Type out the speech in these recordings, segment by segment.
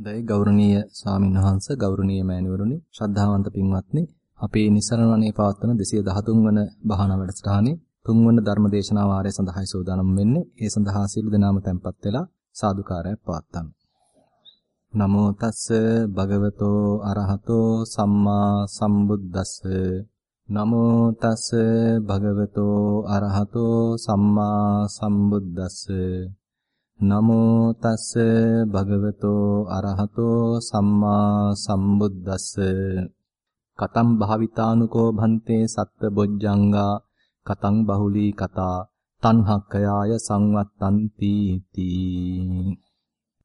දෛ ගෞරවනීය ස්වාමින්වහන්ස ගෞරවනීය මෑණිවරුනි ශ්‍රද්ධාවන්ත පින්වත්නි අපේ නිසරණණේ පවත්වන 213 වන භාවනා වැඩසටහනේ තුන්වන ධර්ම දේශනා වාරය සඳහායි සූදානම් වෙන්නේ. ඒ සඳහා සියලු දෙනාම tempත් වෙලා සාදුකාරයක් පවත්වන්න. නමෝ තස්ස භගවතෝ අරහතෝ සම්මා සම්බුද්දස්ස නමෝ තස්ස භගවතෝ අරහතෝ සම්මා සම්බුද්දස්ස නමෝ තස්ස භගවතෝ අරහතෝ සම්මා සම්බුද්දස්ස. කතම් භාවිතානුකෝ භන්තේ සත්ත බොජ්ජංගා. කතං බහුලී කතා තණ්හක්කයාය සංවත්තන්ති තී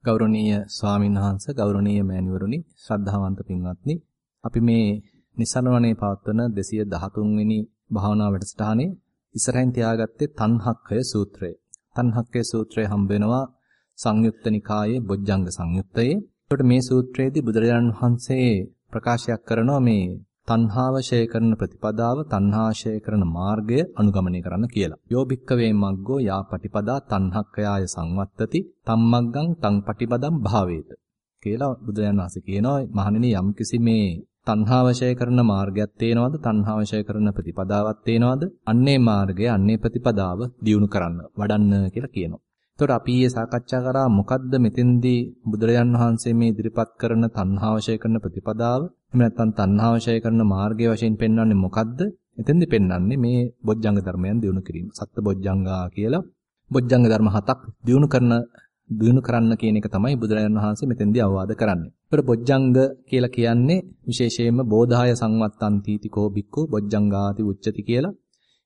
ගෞරවනීය ස්වාමීන් වහන්සේ ගෞරවනීය මෑණිවරුනි ශ්‍රද්ධාවන්ත පින්වත්නි අපි මේ නිසරණවනේ පවත්වන 213 වෙනි භාවනා වැඩසටහනේ ඉස්සරහින් තියාගත්තේ තණ්හක්කය සූත්‍රය. තණ්හක්කේ සූත්‍රය හම්බ වෙනවා සංයුක්ත නිකායේ බොජ්ජංග සංයුත්තයේ. එතකොට මේ සූත්‍රයේදී බුදුරජාණන් වහන්සේ ප්‍රකාශයක් කරනවා මේ තණ්හාව ෂය කරන ප්‍රතිපදාව තණ්හා ෂය කරන මාර්ගය අනුගමනය කරන්න කියලා. යෝභික්කවේ මග්ගෝ යා පටිපදා තණ්හක්කයාය සංවත්තති තම්මග්ගං තං පටිපදම් භාවේත කියලා බුදුරජාණන් වහන්සේ කියනවා මහණෙනි යම්කිසි මේ තණ්හාවශය කරන මාර්ගයක් තේනවද තණ්හාවශය කරන ප්‍රතිපදාවක් තේනවද අන්නේ මාර්ගය අන්නේ ප්‍රතිපදාව දියුණු කරන්න වඩන්න කියලා කියනවා. එතකොට අපි ඊයේ සාකච්ඡා කරා මොකද්ද මෙතෙන්දී බුදුරජාන් වහන්සේ මේ ඉදිරිපත් කරන තණ්හාවශය කරන ප්‍රතිපදාව එහෙම නැත්නම් තණ්හාවශය කරන මාර්ගය වශයෙන් පෙන්වන්නේ මොකද්ද? එතෙන්දී පෙන්වන්නේ මේ බොජ්ජංග ධර්මයන් දියුණු කිරීම. සත්ත බොජ්ජංගා කියලා බොජ්ජංග ධර්ම හතක් දියුණු කරන දිනු කරන්න කියන එක තමයි බුදුරජාණන් වහන්සේ මෙතෙන්දී අවවාද කරන්නේ. ඒතර බොජ්ජංග කියලා කියන්නේ විශේෂයෙන්ම බෝධාය සංවත්තන්තිති කෝ බික්කෝ බොජ්ජංගාති උච්චති කියලා.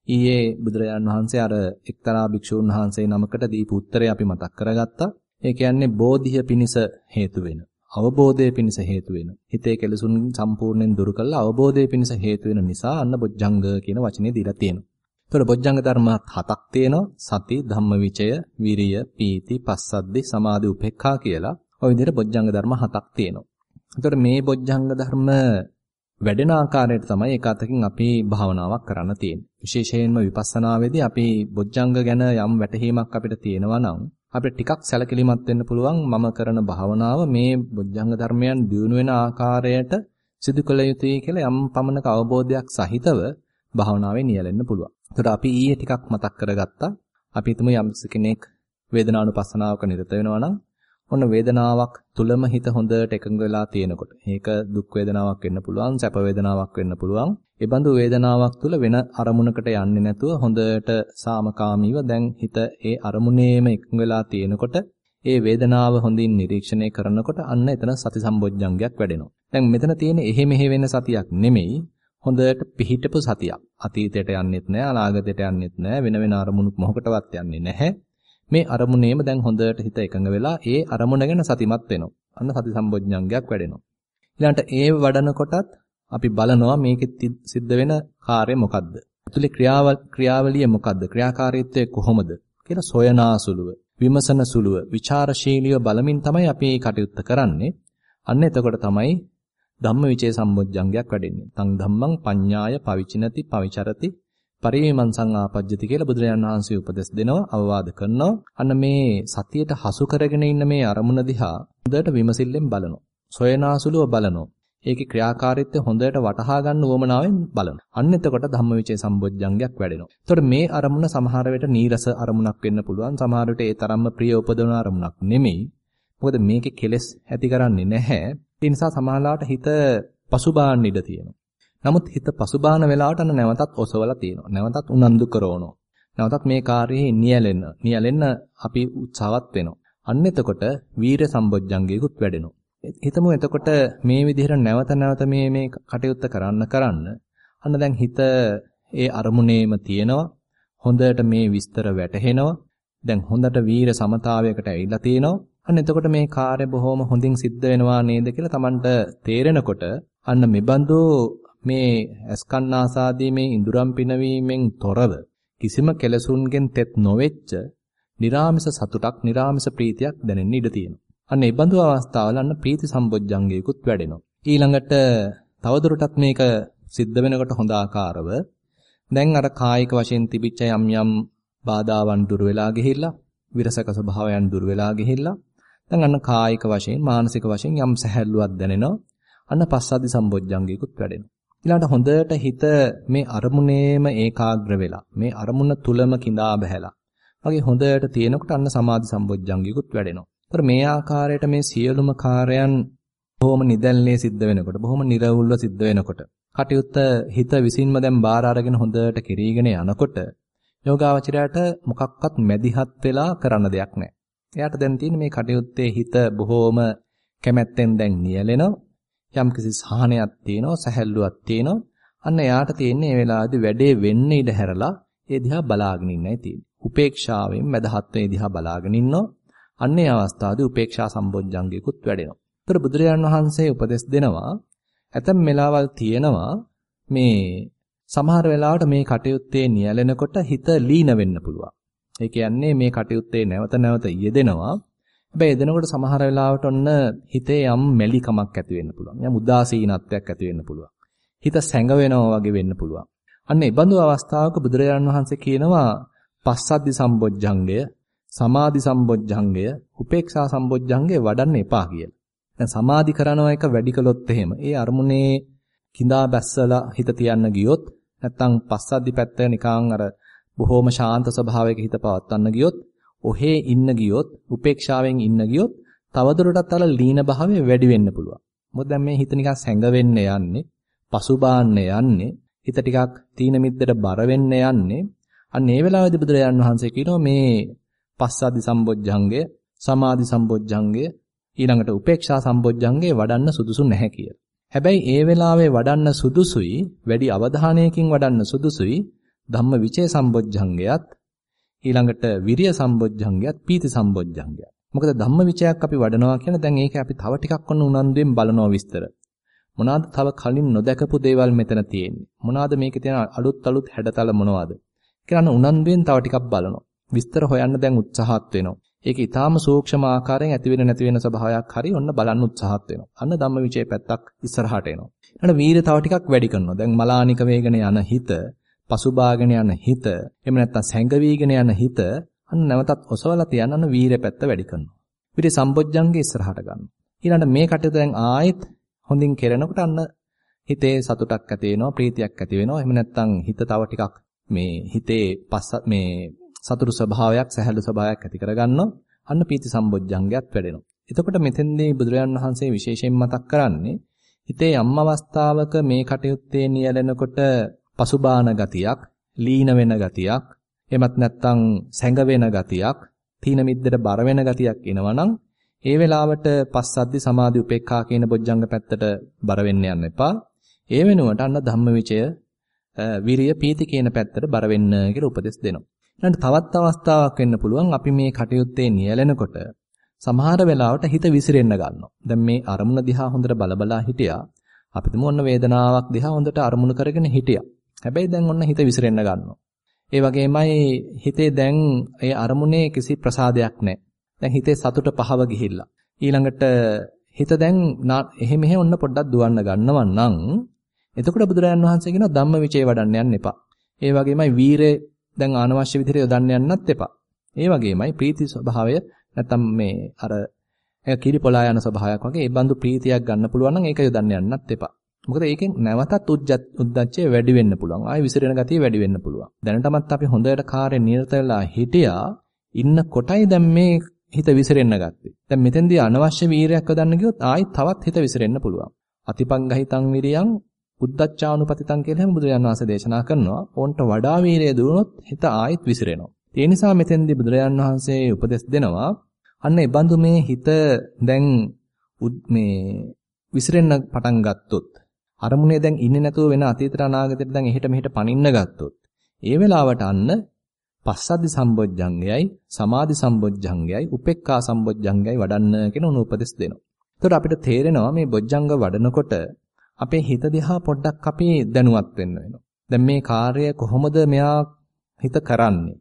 ඊයේ බුදුරජාණන් වහන්සේ අර එක්තරා භික්ෂූන් වහන්සේ නමකට දීපු උත්තරය අපි මතක් කරගත්තා. ඒ කියන්නේ බෝධිය පිණිස හේතු වෙන, අවබෝධය පිණිස හේතු වෙන. හිතේ කෙලසුන් සම්පූර්ණයෙන් දුරු කළා අවබෝධය පිණිස හේතු වෙන නිසා අන්න බොජ්ජංග කියන වචනේ දීලා තියෙනවා. එතකොට බොජ්ජංග ධර්ම හතක් තියෙනවා. සති, ධම්මවිචය, විරිය, පීති, පස්සද්දි, සමාධි, උපේක්ඛා කියලා. ওই විදිහට බොජ්ජංග ධර්ම හතක් තියෙනවා. එතකොට මේ බොජ්ජංග ධර්ම වැඩෙන ආකාරයට තමයි ඒක අතකින් අපි භාවනාවක් කරන්න තියෙන්නේ. විශේෂයෙන්ම විපස්සනාවේදී අපි බොජ්ජංග ගැන යම් වැටහීමක් අපිට තියෙනවා නම් අපිට ටිකක් සැලකිලිමත් වෙන්න පුළුවන් මම කරන භාවනාව මේ බොජ්ජංග ධර්මයන් දියුණු වෙන ආකාරයට සිදු කළ යුතුයි කියලා යම් පමණක අවබෝධයක් සහිතව භාවනාවේ නියැලෙන්න පුළුවන්. එතකොට අපි ඊයේ ටිකක් මතක් කරගත්තා. අපි හිතමු යම් කෙනෙක් වේදනානුපස්සනාවක නිරත වෙනවා නම් ඔන්න වේදනාවක් තුලම හිත හොඳට එකඟ වෙලා තියෙනකොට. මේක දුක් වේදනාවක් වෙන්න පුළුවන්, සැප වේදනාවක් වෙන්න පුළුවන්. ඒ බඳු වේදනාවක් තුල වෙන අරමුණකට යන්නේ නැතුව හොඳට සාමකාමීව දැන් හිත ඒ අරමුණේම එකඟ වෙලා තියෙනකොට ඒ වේදනාව හොඳින් නිරීක්ෂණය කරනකොට අන්න එතන සති සම්බොජ්ජංගයක් වැඩෙනවා. දැන් මෙතන තියෙන එහෙ මෙහෙ වෙන සතියක් නෙමෙයි හොඳට පිහිටපු සතියක්. අතීතයට යන්නෙත් නැහැ, අනාගතයට යන්නෙත් නැහැ, වෙන වෙන අරමුණු මොහොකටවත් යන්නේ නැහැ. මේ අරමුණේම දැන් හොඳට හිත එකඟ වෙලා ඒ අරමුණ ගැන සතිමත් වෙනවා. අන්න සති සම්බොජ්ජංගයක් වැඩෙනවා. ඊළඟට ඒ වඩන කොටත් අපි බලනවා මේකෙත් සිද්ධ වෙන කාර්ය මොකද්ද? ඇතුලේ ක්‍රියාවල් ක්‍රියාවලිය මොකද්ද? ක්‍රියාකාරීත්වය කොහොමද? කියලා සොයනාසුලුව, විමසන සුලුව, ਵਿਚාරශීලීව බලමින් තමයි අපි මේ කටයුත්ත කරන්නේ. අන්න එතකොට තමයි ධම්මවිචේ සම්බොජ්ජංගයක් වැඩෙන්නේ. තං ධම්මං පඤ්ඤාය පවිචිනති පවිචරති පරිවේමංසං ආපජ්ජති කියලා බුදුරජාණන් වහන්සේ උපදෙස් දෙනවා අවවාද කරනවා. අන්න මේ සතියට හසු කරගෙන ඉන්න මේ අරමුණ දිහා හොඳට විමසිල්ලෙන් බලනවා. සොයනාසුලුව බලනවා. ඒකේ ක්‍රියාකාරීත්වය හොඳට වටහා ගන්න උවමනාවෙන් බලනවා. අන්න එතකොට ධම්මවිචේ සම්බොජ්ජංගයක් වැඩෙනවා. එතකොට මේ අරමුණ සමහර වෙලට නීරස අරමුණක් වෙන්න පුළුවන්. සමහර විට ඒ තරම්ම ප්‍රිය උපදවන අරමුණක් නෙමෙයි. මොකද මේකේ කෙලෙස් ඇති කරන්නේ නැහැ. ඒ නිසා සමහරලාට හිත පසුබාන්න ඉඩ තියෙනවා. නමුත් හිත පසුබාන වෙලාවට අන්න නැවතත් ඔසවලා තියෙනවා. නැවතත් උනන්දු කරවනවා. නැවතත් මේ කාර්යයේ නියැලෙන්න නියැලෙන්න අපි උත්සාහවත් වෙනවා. අන්න එතකොට වීර සම්බොජ්ජංගයකුත් වැඩෙනවා. හිතමු එතකොට මේ විදිහට නැවත නැවත මේ මේ කටයුත්ත කරන්න කරන්න අන්න දැන් හිත ඒ අරමුණේම තියෙනවා. හොඳට මේ විස්තර වැටහෙනවා. දැන් හොඳට වීර සමතාවයකට ඇවිල්ලා තියෙනවා. අන්න එතකොට මේ කාර්ය බොහොම හොඳින් සිද්ධ වෙනවා නේද කියලා Tamanට තේරෙනකොට අන්න මෙබඳු මේ අස්කන්නාසාදී මේ ඉඳුරම් පිනවීමෙන් තොරව කිසිම කෙලසුන්ගෙන් තෙත් නොවෙච්ච निराமிස සතුටක් निराமிස ප්‍රීතියක් දැනෙන්න ඉඩ තියෙනවා. අන්න ඒ බඳු අවස්ථාවල අන්න ප්‍රීති සම්බොජ්ජංගේකුත් වැඩෙනවා. ඊළඟට තවදුරටත් මේක සිද්ධ වෙනකොට හොඳ ආකාරව දැන් අර කායික වශයෙන් තිබිච්ච යම් යම් බාධාවන් දුර වෙලා ගිහිල්ලා විරසක ස්වභාවයන් දුර වෙලා ගිහිල්ලා දැන් අන්න කායික වශයෙන් මානසික වශයෙන් යම් සැහැල්ලුවක් දැනෙනවා. අන්න පස්සද්ධි සම්බොජ්ජංගිකුත් වැඩෙනවා. ඊළඟට හොඳට හිත මේ අරමුණේම ඒකාග්‍ර වෙලා මේ අරමුණ තුලම කිඳා බහැලා වගේ හොඳට තියෙනකොට අන්න සමාධි සම්බොජ්ජංගිකුත් වැඩෙනවා. ඒතර මේ ආකාරයට මේ සියලුම කාර්යයන් බොහොම නිදැල්ලේ සිද්ධ වෙනකොට බොහොම නිර්වුල්ව සිද්ධ වෙනකොට කටයුත්ත හිත විසින්ම දැන් බාර අරගෙන හොඳට කිරීගෙන යනකොට යෝගාවචරයට මොකක්වත් මැදිහත් වෙලා කරන්න දෙයක් නැහැ. එයාට දැන් තියෙන මේ කටයුත්තේ හිත බොහොම කැමැත්තෙන් දැන් නියැලෙනවා. යම්කිසි සහනයක් තියෙනවා, සැහැල්ලුවක් තියෙනවා. අන්න එයාට තියෙන්නේ මේ වෙලාවේදී වැඩේ වෙන්න ඉඩ හැරලා ඒ දිහා බලාගෙන ඉන්නයි තියෙන්නේ. උපේක්ෂාවෙන් මදහත් වේ දිහා බලාගෙන ඉන්නෝ. අන්නේ අවස්ථාවේ උපේක්ෂා සම්බොජ්ජංගිකුත් වැඩෙනවා. ඒතර බුදුරජාන් වහන්සේ උපදෙස් දෙනවා ඇතම් වෙලාවල් තියෙනවා මේ සමහර වෙලාවට මේ කටයුත්තේ නියැලෙනකොට හිත ලීන වෙන්න පුළුවන්. ඒ කියන්නේ මේ කටයුත්තේ නැවත නැවත යෙදෙනවා. හැබැයි යෙදෙනකොට සමහර වෙලාවට ඔන්න හිතේ යම් මෙලිකමක් ඇති වෙන්න පුළුවන්. යම් උදාසීනත්වයක් ඇති වෙන්න පුළුවන්. හිත සැඟවෙනවා වගේ වෙන්න පුළුවන්. අන්න ඒ බඳු අවස්ථාවක බුදුරජාණන් වහන්සේ කියනවා පස්සද්ධි සම්බොජ්ජංගය, සමාධි සම්බොජ්ජංගය, උපේක්ෂා සම්බොජ්ජංගය වඩන්න එපා කියලා. දැන් සමාධි කරනවා එක වැඩි කළොත් එහෙම ඒ අරමුණේ කිඳා බැස්සලා හිත තියන්න ගියොත් නැත්තම් පස්සද්ධි පැත්ත නිකං අර බොහොම ශාන්ත ස්වභාවයක හිත පවත්වන්න ගියොත් ඔහේ ඉන්න ගියොත් උපේක්ෂාවෙන් ඉන්න ගියොත් තවදුරටත් අර ලීන භාවය වැඩි වෙන්න පුළුවන්. මොකද දැන් මේ හිත නිකන් සැඟවෙන්න යන්නේ, පසුබාන්න යන්නේ, හිත ටිකක් තීන මිද්දට බර වෙන්න යන්නේ. අන්න ඒ වෙලාවේදී බුදුරජාන් වහන්සේ කියනවා මේ පස්සද්ධි සම්බොජ්ජංගය, සමාධි සම්බොජ්ජංගය, ඊළඟට උපේක්ෂා සම්බොජ්ජංගේ වඩන්න සුදුසු නැහැ කියලා. හැබැයි ඒ වෙලාවේ වඩන්න සුදුසුයි, වැඩි අවධානයකින් වඩන්න සුදුසුයි ධම්ම විචේ සම්බොජ්ජංගයත් ඊළඟට විරිය සම්බොජ්ජංගයත් පීති සම්බොජ්ජංගයත්. මොකද ධම්ම විචයක් අපි වඩනවා කියන දැන් ඒක අපි තව ටිකක් ඔන්න උනන්දුවෙන් බලනවා විස්තර. මොනවාද තව කලින් නොදකපු දේවල් මෙතන තියෙන්නේ? මොනවාද මේකේ තියෙන අලුත් අලුත් හැඩතල මොනවාද? කියලා උනන්දුවෙන් තව ටිකක් බලනවා. විස්තර හොයන්න දැන් උත්සාහත් වෙනවා. ඒක ඊටාම සූක්ෂම ආකාරයෙන් ඇති වෙන නැති වෙන ස්වභාවයක් හරි ඔන්න බලන්න උත්සාහත් වෙනවා. අන්න ධම්මවිචේ පැත්තක් ඉස්සරහට එනවා. ඊට වීර්ය තව ටිකක් වැඩි කරනවා. දැන් මලානික වේගන යන හිත, පසුබාගෙන යන හිත, එහෙම නැත්නම් සැඟවීගෙන යන හිත අන්න නැවතත් ඔසවලා තියන අන්න වීර්ය පැත්ත වැඩි කරනවා. වීර්ය සම්බොජ්ජංගේ ඉස්සරහට ගන්නවා. ඊළඟට මේ කටයුතු දැන් ආයෙත් හොඳින් කෙරෙනකොට අන්න හිතේ සතුටක් ඇති වෙනවා, ප්‍රීතියක් ඇති වෙනවා. එහෙම නැත්නම් හිත තව ටිකක් මේ හිතේ පස්ස මේ සතුරු ස්වභාවයක් සැහැල්ලු ස්වභාවයක් ඇති කරගන්නවා. අන්න පීති සම්බොජ්ජංගයත් වැඩෙනවා. එතකොට මෙතෙන්දී බුදුරජාන් වහන්සේ විශේෂයෙන් මතක් කරන්නේ හිතේ යම් අවස්ථාවක මේ කටයුත්තේ නියැලෙනකොට පසුබාන ගතියක්, ලීන වෙන ගතියක්, එමත් නැත්නම් සැඟ වෙන ගතියක්, තීන මිද්දට බර වෙන ගතියක් එනවනම් ඒ වෙලාවට පස්සද්දි සමාධි උපේක්ඛා කියන බොජ්ජංග පැත්තට බර වෙන්න යන්න එපා. ඒ වෙනුවට අන්න ධම්මවිචය විරිය පීති කියන පැත්තට බර වෙන්න කියලා උපදෙස් දෙනවා. ඊළඟ තවත් අවස්ථාවක් වෙන්න පුළුවන් අපි මේ කටයුත්තේ නියැලෙනකොට සමහර වෙලාවට හිත විසිරෙන්න ගන්නවා. දැන් මේ අරමුණ දිහා හොඳට බලබලා හිටියා. අපි තුමු ඔන්න වේදනාවක් දිහා හොඳට අරමුණු කරගෙන හිටියා. හැබැයි දැන් ඔන්න හිත විසිරෙන්න ගන්නවා. ඒ වගේමයි හිතේ දැන් ඒ අරමුණේ කිසි ප්‍රසාදයක් නැහැ. දැන් හිතේ සතුට පහව ගිහිල්ලා. ඊළඟට හිත දැන් එහෙ මෙහෙ ඔන්න පොඩ්ඩක් දුවන්න ගන්නවා නම් එතකොට බුදුරජාන් වහන්සේ කියනවා ධම්මවිචේ වඩන්න යන්න එපා. ඒ වගේමයි වීරේ දැන් අනවශ්‍ය විදිහට යොදන්න යන්නත් එපා. ඒ වගේමයි ප්‍රීති ස්වභාවය නැත්තම් මේ අර කිරිපොලා යන ස්වභාවයක් වගේ ඒ බඳු ප්‍රීතියක් ගන්න පුළුවන් නම් ඒක යොදන්න යන්නත් එපා. මොකද ඒකෙන් නැවතත් උද්දච්චය වැඩි වෙන්න පුළුවන්. ආයෙ විසිරෙන ගතිය වැඩි වෙන්න පුළුවන්. දැනටමත් අපි හොඳට කාර්ය නිරත වෙලා හිටියා ඉන්න කොටයි දැන් මේ හිත විසිරෙන්න ගත්තේ. දැන් මෙතෙන්දී අනවශ්‍ය වීරයක් යොදන්න ගියොත් ආයෙ තවත් හිත විසිරෙන්න පුළුවන්. අතිපංගහිතං විරියං උද්දච්චානුපතිතං කියලා හැම බුදුරජාණන් වහන්සේ දේශනා කරනවා. ඕන්ට වඩා වීරය දුනොත් හිත ආයෙත් විසිරෙනවා. ඒ නිසා මෙතෙන්දී බුදුරජාණන් වහන්සේ උපදෙස් දෙනවා. අන්න ඒ බඳු මේ හිත දැන් මේ විසිරෙන්න පටන් ගත්තොත් අරමුණේ දැන් ඉන්නේ නැතුව වෙන අතීතට අනාගතයට දැන් එහෙට මෙහෙට පනින්න ගත්තොත් ඒ වෙලාවට අන්න පස්සද්ධි සම්බොජ්ජංගයයි සමාධි සම්බොජ්ජංගයයි උපේක්ඛා සම්බොජ්ජංගයයි වඩන්න කියන උපදෙස් දෙනවා. එතකොට අපිට තේරෙනවා මේ බොජ්ජංග වඩනකොට අපේ හිත දිහා පොඩ්ඩක් අපි දැනුවත් වෙන්න වෙනවා. දැන් මේ කාර්යය කොහොමද මෙයා හිත කරන්නේ?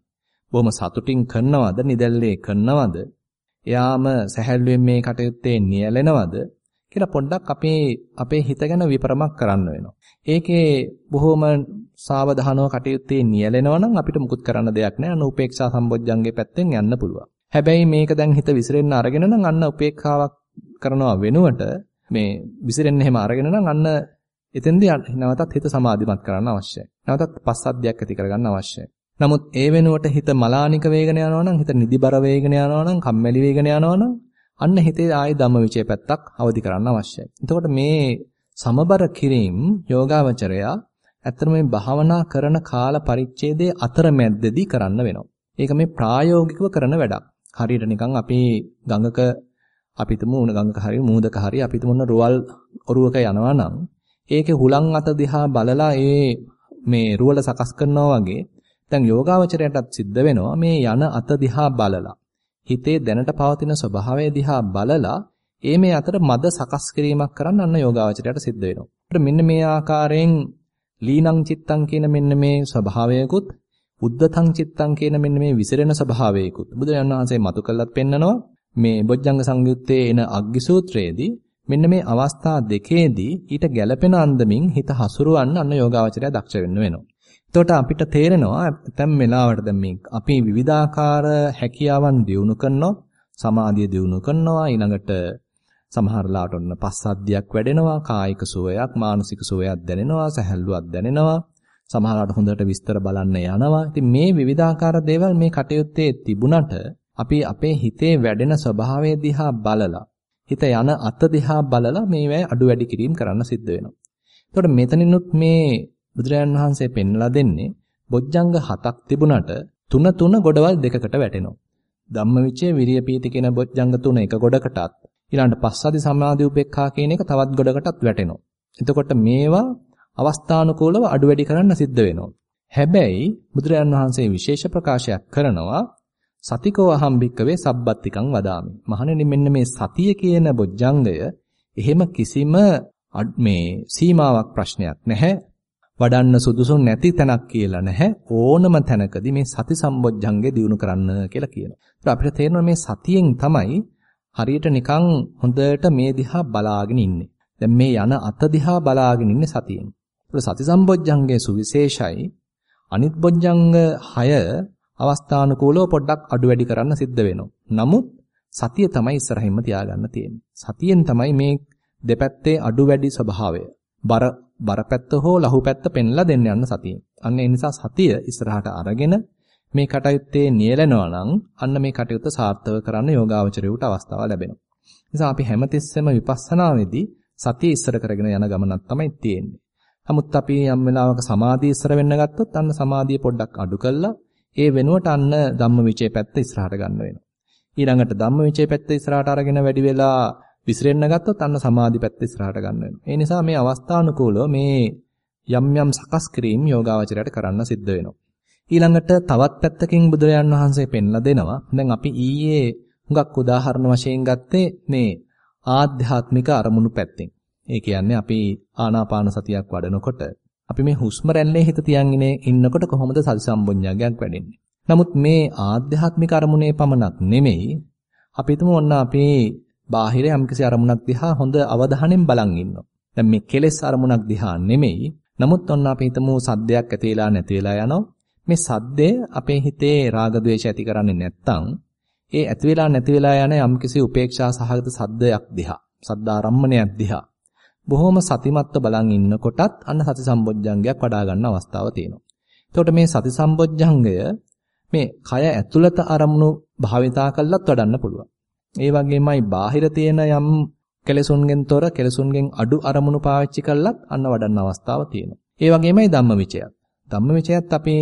බොහොම සතුටින් කරනවද? නිදැල්ලේ කරනවද? එයාම සැහැල්ලුවෙන් මේ කටයුත්තේ නියැලෙනවද? කියලා පොඩ්ඩක් අපේ අපේ හිත ගැන විපරමක් කරන්න වෙනවා. ඒකේ බොහොම සාවධානව කටයුත්තේ නියැලෙනවා නම් අපිට මුකුත් කරන්න දෙයක් නැහැ. අනුපේක්ෂා සම්බොජ්ජංගේ පැත්තෙන් යන්න පුළුවන්. හැබැයි මේක දැන් හිත විසිරෙන්න අරගෙන නම් අන්න උපේක්ඛාවක් කරනවා වෙනුවට මේ විසිරෙන්න එහෙම අරගෙන නම් අන්න එතෙන්දී නැවතත් හිත සමාධිමත් කරන්න අවශ්‍යයි. නැවතත් පස්සද්ධියක් ඇති කරගන්න අවශ්‍යයි. නමුත් ඒ වෙනුවට හිත මලානික වේගන යනවා නම් හිත නිදිබර වේගන යනවා නම් කම්මැලි වේගන යනවා නම් අන්න හිතේ ආයි ධම්මවිචේ පැත්තක් අවදි කරන්න අවශ්‍යයි. එතකොට මේ සමබර කිරීම යෝගාවචරයා ඇත්තම මේ භාවනා කරන කාල පරිච්ඡේදයේ අතරමැද්දදී කරන්න වෙනවා. ඒක මේ ප්‍රායෝගිකව කරන වැඩක්. හරියට නිකන් අපි ගඟක අපිටම උණ ගඟක හරි මූදක හරි අපිටම උන්න රුවල් ඔරුවක යනවා නම් ඒකේ හුලං අත දිහා බලලා ඒ මේ රුවල සකස් කරනවා වගේ දැන් යෝගාවචරයටත් සිද්ධ වෙනවා මේ යන අත දිහා බලලා හිතේ දැනට පවතින ස්වභාවය දිහා බලලා ඒ මේ අතර මද සකස් කිරීමක් කරන්න අන්න යෝගාවචරයට සිද්ධ වෙනවා. ඒත් මෙන්න මේ ආකාරයෙන් ලීනං චිත්තං කියන මෙන්න මේ ස්වභාවයකුත් උද්දතං චිත්තං කියන මෙන්න මේ විසිරෙන ස්වභාවයකුත් බුදුරජාණන් වහන්සේ මතු කළත් පෙන්නනවා මේ බොජ්ජංග සංයුත්තේ එන අග්ගි සූත්‍රයේදී මෙන්න මේ අවස්ථා දෙකේදී ඊට ගැළපෙන අන්දමින් හිත හසුරවන්න අන්න යෝගාවචරය දක්ෂ වෙන්න වෙනවා. එතකොට අපිට තේරෙනවා ඇතැම් වෙලාවට දැන් මේ අපි විවිධාකාර හැකියාවන් දියුණු කරනවා සමාධිය දියුණු කරනවා ඊළඟට සමහර ලාට ඔන්න පස්සද්ධියක් වැඩෙනවා කායික සුවයක් මානසික සුවයක් දැනෙනවා සැහැල්ලුවක් දැනෙනවා සමහරවිට හොඳට විස්තර බලන්න යනවා ඉතින් මේ විවිධාකාර දේවල් මේ කටයුත්තේ තිබුණට අපි අපේ හිතේ වැඩෙන ස්වභාවය දිහා බලලා හිත යන අත දිහා බලලා මේවැ අඩු වැඩි කිරීම කරන්න සිද්ධ වෙනවා. එතකොට මෙතනිනුත් මේ බුදුරජාන් වහන්සේ පෙන්ලා දෙන්නේ බොජ්ජංග හතක් තිබුණට තුන තුන ගොඩවල් දෙකකට වැටෙනවා. ධම්මවිචේ විරිය පීති කියන බොජ්ජංග තුන එක ගොඩකටත් ඊළඟට පස්සදි සමාධි උපේක්ඛා කියන එක තවත් ගොඩකටත් වැටෙනවා. එතකොට මේවා අවස්ථානුකූලව අඩු වැඩි කරන්න සිද්ධ වෙනවා. හැබැයි බුදුරජාන් වහන්සේ විශේෂ ප්‍රකාශයක් කරනවා සතිකෝ අහම් භික්කවේ සබ්බත්තිකං වදාමි. මහණෙනි මෙන්න මේ සතිය කියන බොජ්ජංගය එහෙම කිසිම මේ සීමාවක් ප්‍රශ්නයක් නැහැ. වඩන්න සුදුසු නැති තැනක් කියලා නැහැ. ඕනම තැනකදී මේ සති සම්බොජ්ජංගේ දිනු කරන්න කියලා කියනවා. ඒත් අපිට තේරෙනවා මේ සතියෙන් තමයි හරියට නිකන් හොඳට මේ දිහා බලාගෙන ඉන්නේ. දැන් මේ යන අත දිහා බලාගෙන ඉන්නේ සතියෙන්. ඒක සති සම්බොජ්ජංගේ සුවිශේෂයි. අනිත් බොජ්ජංග 6 අවස්ථානුකූලව පොඩ්ඩක් අඩු වැඩි කරන්න සිද්ධ වෙනවා. නමුත් සතිය තමයි ඉස්සරහින්ම තියාගන්න තියෙන්නේ. සතියෙන් තමයි මේ දෙපැත්තේ අඩු වැඩි ස්වභාවය බර බරපැත්ත හෝ ලහු පැත්ත පෙන්ලා දෙන්න යන්න සතියෙන්. අන්න ඒ නිසා සතිය ඉස්සරහට අරගෙන මේ කටයුත්තේ නියැලෙනවා නම් අන්න මේ කටයුත්ත සාර්ථක කරන්න යෝගාවචරයට අවස්ථාව ලැබෙනවා. නිසා අපි හැමතිස්සෙම විපස්සනාවේදී සතිය ඉස්සර කරගෙන යන ගමනක් තමයි තියෙන්නේ. නමුත් අපි යම් වෙලාවක සමාධිය ඉස්සර වෙන්න ගත්තොත් අන්න සමාධිය පොඩ්ඩක් අඩු කළා ඒ වෙනුවට අන්න ධම්මවිචේ පැත්ත ඉස්සරහට ගන්න වෙනවා. ඊළඟට ධම්මවිචේ පැත්ත ඉස්සරහට අරගෙන වැඩි වෙලා විසිරෙන්න ගත්තොත් අන්න සමාධි පැත්ත ඉස්සරහට ගන්න වෙනවා. ඒ නිසා මේ අවස්ථානුකූලව මේ යම් යම් සකස් කිරීම යෝගාවචරයට කරන්න සිද්ධ වෙනවා. ඊළඟට තවත් පැත්තකින් බුදුරජාන් වහන්සේ පෙන්ලා දෙනවා. දැන් අපි ඊයේ හුඟක් උදාහරණ වශයෙන් ගත්තේ මේ ආධ්‍යාත්මික අරමුණු පැත්තෙන්. ඒ කියන්නේ අපි ආනාපාන සතියක් වඩනකොට අපි මේ හුස්ම රැල්ලේ හිත තියන් ඉන්නකොට කොහොමද සති සම්බොඤ්ඤාගයක් වැඩෙන්නේ. නමුත් මේ ආධ්‍යාත්මික අරමුණේ පමණක් නෙමෙයි අපි හිතමු ඔන්න අපි බාහිර යම්කිසි අරමුණක් දිහා හොඳ අවධානයෙන් බලන් ඉන්නවා. දැන් මේ කෙලෙස් අරමුණක් දිහා නෙමෙයි. නමුත් ඔන්න අපි හිතමු සද්දයක් ඇති වෙලා නැති වෙලා යනවා. මේ සද්දය අපේ හිතේ රාග ద్వේෂ ඇති කරන්නේ නැත්තම් ඒ ඇති වෙලා නැති වෙලා යන යම්කිසි උපේක්ෂා සහගත සද්දයක් දිහා, සද්දාරම්මණයක් දිහා බොහොම සතිමත්ව බලන් ඉන්නකොටත් අන්න සති සම්බොජ්ජංගයක් වඩා ගන්න අවස්ථාව තියෙනවා. එතකොට මේ සති සම්බොජ්ජංගය මේ කය ඇතුළත අරමුණු භාවිතා කළත් වඩන්න පුළුවන්. ඒ වගේමයි බාහිර තියෙන යම් කෙලසුන්ගෙන් තොර කෙලසුන්ගෙන් අඩු අරමුණු පාවිච්චි කළත් අන්න වඩන්න අවස්ථාව තියෙනවා. ඒ වගේමයි ධම්මවිචයත්. ධම්මවිචයත් අපි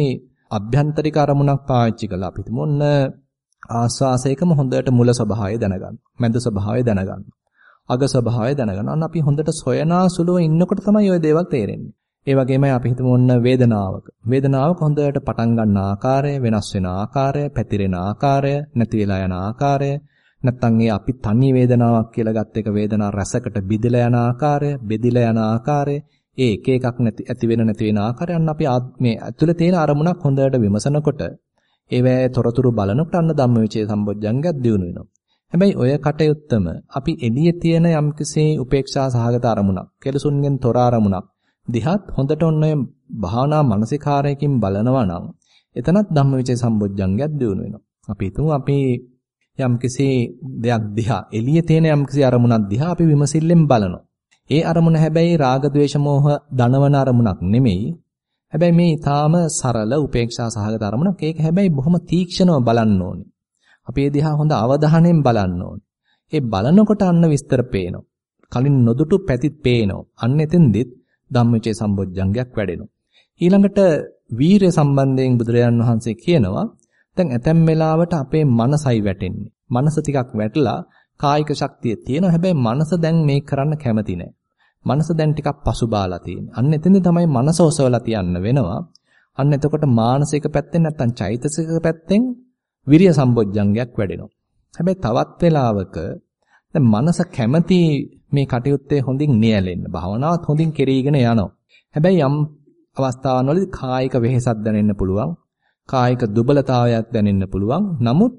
අභ්‍යන්තරික අරමුණක් පාවිච්චි කළා. අපි හිතමු ඔන්න ආස්වාසයකම හොඳට මුල ස්වභාවය දැනගන්න. මැද ස්වභාවය දැනගන්න. අග ස්වභාවය දැනගන්න. අන්න අපි හොඳට සොයනාසුලුව ඉන්නකොට තමයි ওই දේවල් තේරෙන්නේ. ඒ වගේමයි අපි හිතමු ඔන්න වේදනාවක. වේදනාවක හොඳට පටන් ගන්න ආකාරය, වෙනස් වෙන ආකාරය, පැතිරෙන ආකාරය, නැති වෙලා යන ආකාරය, නැත්තම් ඒ අපි තනි වේදනාවක් කියලා ගත්ත එක වේදනා රසකට බිඳලා යන ආකාරය, බෙදිලා යන ආකාරය, ඒ එක එකක් නැති ඇති වෙන නැති වෙන ආකාරය අන්න අපි මේ ඇතුලේ තියෙන අරමුණක් හොඳට විමසනකොට ඒවැ තොරතුරු බලනකොට අන්න ධම්මවිචේ සම්බොජ්ජංගයක් දිනු වෙනවා. හැබැයි ඔය කටයුත්තම අපි එළියේ තියෙන යම්කිසි උපේක්ෂා සහගත අරමුණක්, කෙලසුන්ගෙන් තොර අරමුණක් දිහත් හොඳට ඔන්න ඔය භාවනා මානසිකාරයකින් බලනවා නම් එතනත් ධම්මවිචේ සම්බොජ්ජංගයක් දිනු වෙනවා. අපි හිතමු අපි යම්කිසි දෙයක් දිහා එළියේ තියෙන යම්කිසි අරමුණක් දිහා අපි විමසිල්ලෙන් බලනවා. ඒ අරමුණ හැබැයි රාග ద్వේෂ මෝහ දනවන අරමුණක් නෙමෙයි. හැබැයි මේ ඊටාම සරල උපේක්ෂා සහගත අරමුණක්. ඒක හැබැයි බොහොම තීක්ෂණව බලන්න ඕනේ. අපි ඒ දිහා හොඳ අවධානයෙන් බලන්න ඕනේ. ඒ බලනකොට අන්න විස්තර පේනවා. කලින් නොදුටු පැතිත් පේනවා. අන්න එතෙන්දිත් ධම්මචේ සම්බොජ්ජංගයක් වැඩෙනවා. ඊළඟට වීරය සම්බන්ධයෙන් බුදුරජාන් වහන්සේ කියනවා දැන් ඇතැම් වෙලාවට අපේ මනසයි වැටෙන්නේ. මනස ටිකක් වැටලා කායික ශක්තිය තියෙනවා. හැබැයි මනස දැන් මේක කරන්න කැමති නැහැ. මනස දැන් ටිකක් පසුබාලා තියෙන්නේ. අන්න එතෙන්ද තමයි මනස ඔසවලා තියන්න වෙනවා. අන්න එතකොට මානසික පැත්තෙන් නැත්තම් චෛතසික පැත්තෙන් විරිය සම්බොජ්ජංගයක් වැඩෙනවා. හැබැයි තවත් වෙලාවක දැන් මනස කැමති මේ කටයුත්තේ හොඳින් නියැලෙන්න. භාවනාවත් හොඳින් කෙරීගෙන යනවා. හැබැයි යම් අවස්ථාවන් වලදී කායික වෙහෙසක් දැනෙන්න පුළුවන්. කායික දුබලතාවයක් දැනෙන්න පුළුවන්. නමුත්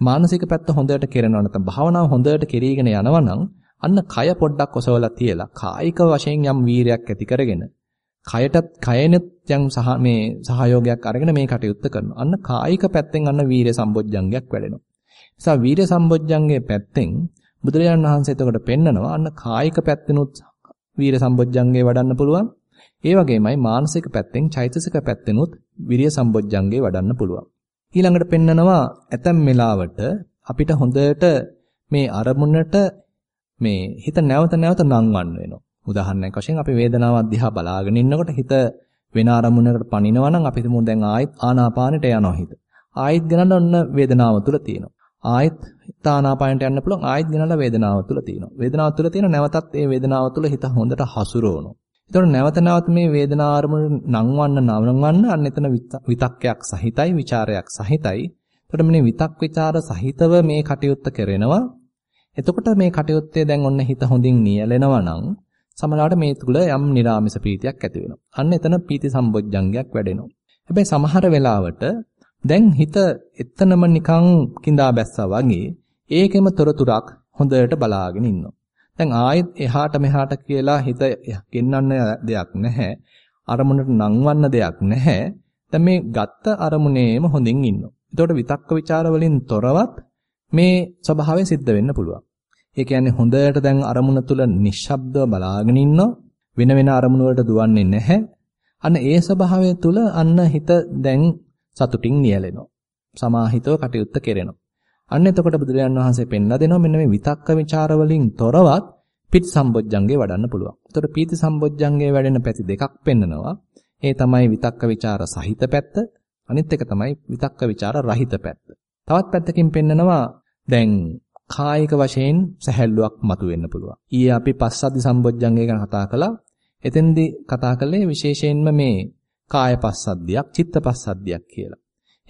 මානසික පැත්ත හොඳට කෙරෙනවා නැත්නම් භාවනාව හොඳට කෙරීගෙන යනවා නම් අන්න කය පොඩ්ඩක් ඔසවලා තියලා කායික වශයෙන් යම් වීරයක් ඇති කරගෙන කයටත් කයෙනෙත් යම් සහ මේ සහයෝගයක් අරගෙන මේ කටයුත්ත කරනවා. අන්න කායික පැත්තෙන් අන්න වීරය සම්බොජ්ජංගයක් වැඩෙනවා. නිසා වීරය සම්බොජ්ජංගයේ පැත්තෙන් බුදුරජාණන් වහන්සේ එතකොට පෙන්නනවා අන්න කායික පැත්තෙනුත් වීර සම්බොජ්ජංගේ වඩන්න පුළුවන්. ඒ වගේමයි මානසික පැත්තෙන් චෛතසික පැත්තෙනුත් විරිය සම්බොජ්ජංගේ වඩන්න පුළුවන්. ඊළඟට පෙන්නනවා ඇතැම් වෙලාවට අපිට හොඳට මේ අරමුණට මේ හිත නැවත නැවත නංවන්න වෙනවා. උදාහරණයක් වශයෙන් අපි වේදනාවක් දිහා බලාගෙන ඉන්නකොට හිත වෙන අරමුණකට පනිනවා නම් අපි හිතමු දැන් ආයෙත් ආනාපානෙට යනවා හිත. ආයෙත් ගණන් ඔන්න වේදනාව තුල තියෙනවා. ආයෙත් තානාපානට යන්න පුළුවන් ආයෙත් ගණන්ලා වේදනාව තුල තියෙනවා. වේදනාව තුල තියෙන නැවතත් ඒ වේදනාව තුල හිත හොඳට හසුරවනවා. එතකොට නැවත නැවත මේ වේදනා අරමුණට නංවන්න නංවන්න අන්න එතන විතක්කයක් සහිතයි, ਵਿਚාරයක් සහිතයි. එතකොට මේ විතක් ਵਿਚාර සහිතව මේ කටයුත්ත කරනවා. එතකොට මේ කටයුත්තේ දැන් ඔන්න හිත හොඳින් නියැලෙනවා නම් සමහරවිට මේ තුල යම් නිරාමිස ප්‍රීතියක් ඇති වෙනවා. අන්න එතන ප්‍රීති සම්බොජ්ජංගයක් වැඩෙනවා. හැබැයි සමහර වෙලාවට දැන් හිත එතනම නිකන් කිඳා බැස්සා වගේ ඒකෙම තොරතුරක් හොඳට බලාගෙන ඉන්නවා. දැන් ආයෙත් එහාට මෙහාට කියලා හිත ගෙන්නන්න දෙයක් නැහැ. අරමුණට නංවන්න දෙයක් නැහැ. දැන් මේ ගත්ත අරමුණේම හොඳින් ඉන්නවා. එතකොට විතක්ක ਵਿਚාර වලින් තොරවත් මේ ස්වභාවය සිද්ධ වෙන්න පුළුවන්. ඒ කියන්නේ හොඳට දැන් අරමුණ තුල නිශ්ශබ්දව බලාගෙන ඉන්නවා. වෙන වෙන අරමුණු වලට දුවන්නේ නැහැ. අන්න ඒ ස්වභාවය තුල අන්න හිත දැන් සතුටින් නියැලෙනවා. සමාහිතව කටයුත්ත කෙරෙනවා. අන්න එතකොට බුදුරජාන් වහන්සේ පෙන්ලා දෙනවා මෙන්න මේ විතක්ක ਵਿਚාර වලින් තොරවත් පිටි සම්බොජ්ජංගේ වඩන්න පුළුවන්. එතකොට පීති සම්බොජ්ජංගේ වැඩෙන පැති දෙකක් පෙන්නනවා. ඒ තමයි විතක්ක ਵਿਚාර සහිත පැත්ත. අනිත් එක තමයි විතක්ක ਵਿਚාර රහිත පැත්ත. තවත් පැත්තකින් පෙන්නනවා දැන් කායික වශයෙන් සැහැල්ලුවක් මතුවෙන්න පුළුවන්. ඊයේ අපි පස්සද්ධි සම්බොජ්ජංගේ ගැන කතා කළා. එතෙන්දී කතා කළේ විශේෂයෙන්ම මේ කාය පස්සද්ධියක්, චිත්ත පස්සද්ධියක් කියලා.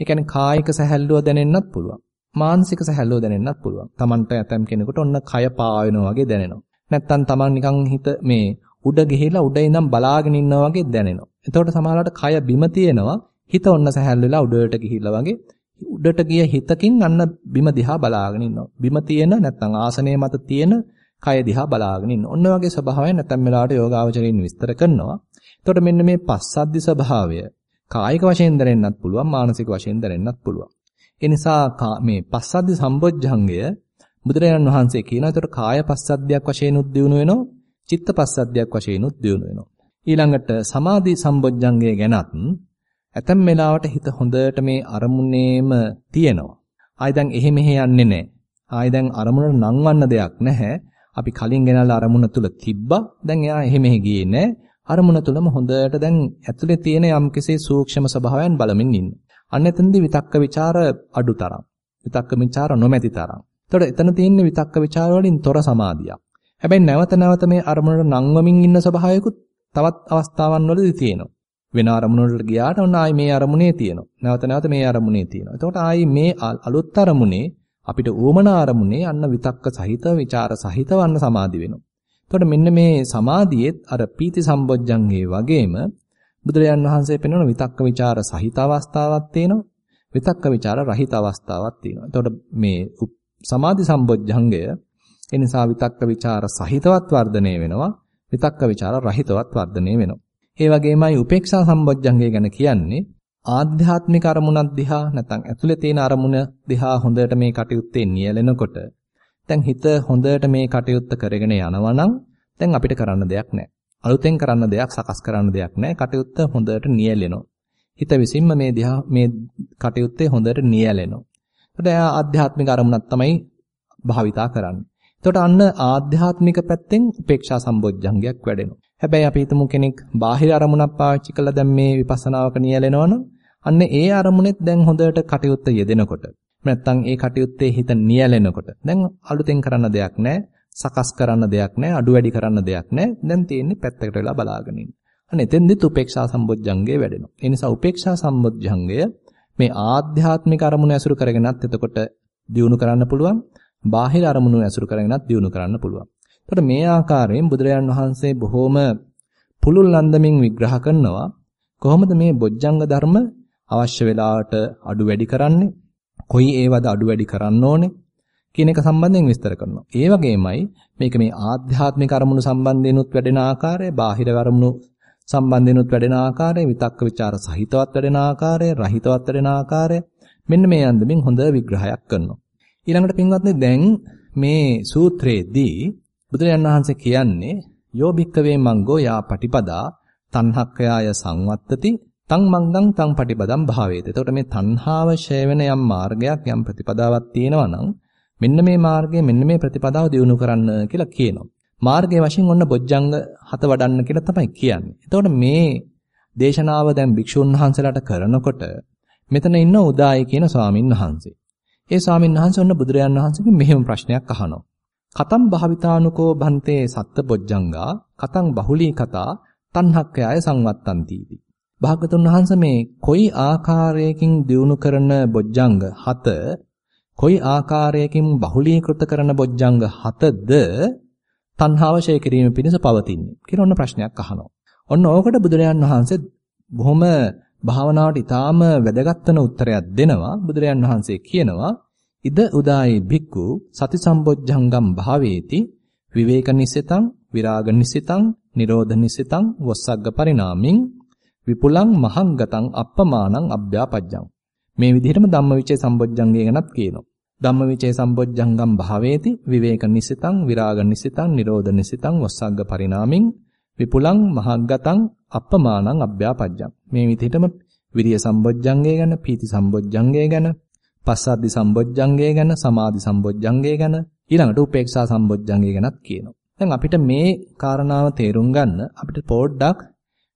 ඒ කියන්නේ කායික සැහැල්ලුව දැනෙන්නත් පුළුවන්. මානසික සැහැල්ලුව දැනෙන්නත් පුළුවන්. Tamanට ඇතම් කෙනෙකුට ඔන්න කය පාවෙනවා වගේ දැනෙනවා. නැත්තම් Taman නිකන් හිත මේ උඩ ගිහිලා උඩ ඉඳන් බලාගෙන ඉන්නවා වගේ දැනෙනවා. එතකොට සමහරවිට කය බිම තියෙනවා. හිත ඔන්න සැහැල්ලු වෙලා උඩට ගිහිල්ලා වගේ උඩට ගිය හිතකින් අන්න බිම දිහා බලාගෙන ඉන්නවා. බිම තියෙන නැත්නම් ආසනයේ මත තියෙන කය දිහා බලාගෙන ඉන්න. ඔන්න වගේ ස්වභාවය නැත්නම් මෙලාවට යෝගාවචරයෙන් විස්තර කරනවා. එතකොට මෙන්න මේ පස්සද්ධි ස්වභාවය කායික වශයෙන් දැනෙන්නත් පුළුවන්, මානසික වශයෙන් දැනෙන්නත් පුළුවන්. ඒ නිසා මේ පස්සද්ධි සම්බොජ්ජංගය බුදුරජාණන් වහන්සේ කියනවා. එතකොට කාය පස්සද්ධියක් වශයෙන් උද්දියුණු වෙනවා, චිත්ත පස්සද්ධියක් වශයෙන් උද්දියුණු වෙනවා. ඊළඟට සමාධි සම්බොජ්ජංගය ගැනත් ඇතැම් වෙලාවට හිත හොඳට මේ අරමුණේම තියෙනවා. ආයි දැන් එහෙ මෙහෙ යන්නේ නැහැ. ආයි දැන් අරමුණට නංවන්න දෙයක් නැහැ. අපි කලින් ගෙනල්ලා අරමුණ තුල තිබ්බා. දැන් එයා එහෙ මෙහෙ ගියේ නැහැ. අරමුණ තුලම හොඳට දැන් ඇතුලේ තියෙන යම්කිසි සූක්ෂම ස්වභාවයන් බලමින් ඉන්න. අන්න එතනදී විතක්ක ਵਿਚාර අඩු තරම්. විතක්ක ਵਿਚාර නොමැති තරම්. එතකොට එතන තියෙන්නේ විතක්ක ਵਿਚාර වලින් තොර සමාධියක්. හැබැයි නැවත නැවත මේ අරමුණට නංවමින් ඉන්න ස්වභාවයකුත් තවත් අවස්ථාවන් වලදී තියෙනවා. වෙන අරමුණකට ගියාට ඔන්න ආයි මේ අරමුණේ තියෙනවා. නැවත නැවත මේ අරමුණේ තියෙනවා. එතකොට ආයි මේ අලුත් අරමුණේ අපිට ඕමන අරමුණේ අන්න විතක්ක සහිත ਵਿਚාර සහිත වන්න සමාධි වෙනවා. එතකොට මෙන්න මේ සමාධියෙත් අර පීති සම්බොජ්ජංගේ වගේම බුදුරජාන් වහන්සේ පෙන්වන විතක්ක ਵਿਚාර සහිත අවස්ථාවක් තියෙනවා. විතක්ක ਵਿਚාර රහිත අවස්ථාවක් තියෙනවා. එතකොට මේ සමාධි සම්බොජ්ජංගය ඒ නිසා විතක්ක ਵਿਚාර සහිතවත් වර්ධනය වෙනවා. විතක්ක ਵਿਚාර රහිතවත් වර්ධනය වෙනවා. ඒ වගේමයි උපේක්ෂා සම්බොජ්ජංගය ගැන කියන්නේ ආධ්‍යාත්මික අරමුණක් දිහා නැත්නම් ඇතුලේ තියෙන අරමුණ දිහා හොඳට මේ කටයුත්තේ නියැලෙනකොට දැන් හිත හොඳට මේ කටයුත්ත කරගෙන යනවා නම් දැන් අපිට කරන්න දෙයක් නැහැ. අලුතෙන් කරන්න දෙයක් සකස් කරන්න දෙයක් නැහැ. කටයුත්ත හොඳට නියැලෙනවා. හිත විසින්ම මේ දිහා මේ කටයුත්තේ හොඳට නියැලෙනවා. එතකොට එයා ආධ්‍යාත්මික අරමුණක් තමයි භාවිතා කරන්නේ. එතකොට අන්න ආධ්‍යාත්මික පැත්තෙන් උපේක්ෂා සම්බොජ්ජංගයක් වැඩෙනවා. හැබැයි අපි හිතමු කෙනෙක් බාහිර අරමුණක් පාවිච්චි කළා දැන් මේ විපස්සනාවක නියැලෙනවනම් අන්න ඒ අරමුණෙත් දැන් හොඳට කටයුත්ත යෙදෙනකොට නැත්තම් ඒ කටයුත්තේ හිත නියැලෙනකොට දැන් අලුතෙන් කරන්න දෙයක් නැහැ සකස් කරන්න දෙයක් නැහැ අඩු වැඩි කරන්න දෙයක් නැහැ දැන් තියෙන්නේ පැත්තකට වෙලා බලාගෙන ඉන්න. අන්න එතෙන්දිත් උපේක්ෂා සම්බොජ්ජංගය වැඩෙනවා. ඒ නිසා උපේක්ෂා සම්බොජ්ජංගය මේ ආධ්‍යාත්මික අරමුණ ඇසුරු කරගෙනත් එතකොට දියුණු කරන්න පුළුවන්. බාහිර අරමුණු ඇසුරු කරගෙනත් දියුණු කරන්න පුළුවන්. එතකොට මේ ආකාරයෙන් බුදුරජාන් වහන්සේ බොහොම පුළුල් ලන්දමින් විග්‍රහ කරනවා කොහොමද මේ බොජ්ජංග ධර්ම අවශ්‍ය වෙලාවට අඩු වැඩි කරන්නේ කොයි ඒවද අඩු වැඩි කරන්න ඕනේ කියන එක සම්බන්ධයෙන් විස්තර කරනවා. ඒ වගේමයි මේක මේ ආධ්‍යාත්මික අරමුණු සම්බන්ධයෙන්ුත් වැඩෙන ආකාරය, බාහිර අරමුණු සම්බන්ධයෙන්ුත් වැඩෙන ආකාරය, විතක්ක ਵਿਚාර සහිතවත් වැඩෙන ආකාරය, රහිතවත් වැඩෙන ආකාරය මෙන්න මේ අන්දමින් හොඳ විග්‍රහයක් කරනවා. ඊළඟට පින්වත්නි දැන් මේ සූත්‍රයේදී බුදුරජාණන් වහන්සේ කියන්නේ යෝ භික්කවේ මංගෝ යා පටිපදා තණ්හක්ඛයාය සංවත්තති තං මංගං තං පටිපදම් භාවේත. එතකොට මේ තණ්හාව ඡය වෙන යම් මාර්ගයක් යම් ප්‍රතිපදාවක් තියෙනවා නම් මෙන්න මේ මාර්ගය මෙන්න මේ ප්‍රතිපදාව දියුණු කරන්න කියලා කියනවා. මාර්ගයේ වශයෙන් ඔන්න බොජ්ජංග හත වඩන්න කියලා තමයි කියන්නේ. එතකොට මේ දේශනාව දැන් භික්ෂුන් වහන්සේලාට කරනකොට මෙතන ඉන්න උදායි කියන ස්වාමින් වහන්සේ. ඒ ස්වාමින් වහන්සේ ඔන්න බුදුරයන් වහන්සේගෙන් මෙහෙම ප්‍රශ්නයක් අහනවා. කතම් භාවිතානුකෝ භන්තේ සත්ත බොජ්ජංගා කතං බහුලී කතා තණ්හක්කයය සංවත්තන්තිති. භාගතුන් වහන්සේ මේ කොයි ආකාරයකින් දියුණු කරන බොජ්ජංග හත කොයි ආකාරයකින් බහුලීකృత කරන බොජ්ජංග හතද තණ්හාව ෂය කිරීම පිණිස පවතින්නේ කියලා ඔන්න ප්‍රශ්නයක් අහනවා. ඔන්න ඕකට බුදුරජාන් වහන්සේ බොහොම භාවනාවට ඊටාම වැදගත් වෙන උත්තරයක් දෙනවා. බුදුරජාන් වහන්සේ කියනවා ඉද උදායි භික්ඛු සති සම්බොජ්ජංගම් භාවේති විවේක නිසිතං විරාග නිසිතං නිරෝධ නිසිතං වස්සග්ග පරිණාමින් විපුලං මහං ගතං අප්පමානං අභ්‍යාපජ්ජං මේ විදිහටම ධම්මවිචේ සම්බොජ්ජංගය ගැනත් කියනවා ධම්මවිචේ සම්බොජ්ජංගම් භාවේති විවේක නිසිතං විරාග නිසිතං නිරෝධ නිසිතං වස්සග්ග පරිණාමින් විපුලං මහං ගතං අප්පමානං අභ්‍යාපජ්ජං මේ විදිහටම විරිය සම්බොජ්ජංගය ගැන පීති සම්බොජ්ජංගය ගැන පස්සද්ධි සම්බොජ්ජංගය ගැන සමාධි සම්බොජ්ජංගය ගැන ඊළඟට උපේක්ෂා සම්බොජ්ජංගය ගැනත් කියනවා දැන් අපිට මේ කාරණාව තේරුම් ගන්න අපිට පොඩ්ඩක්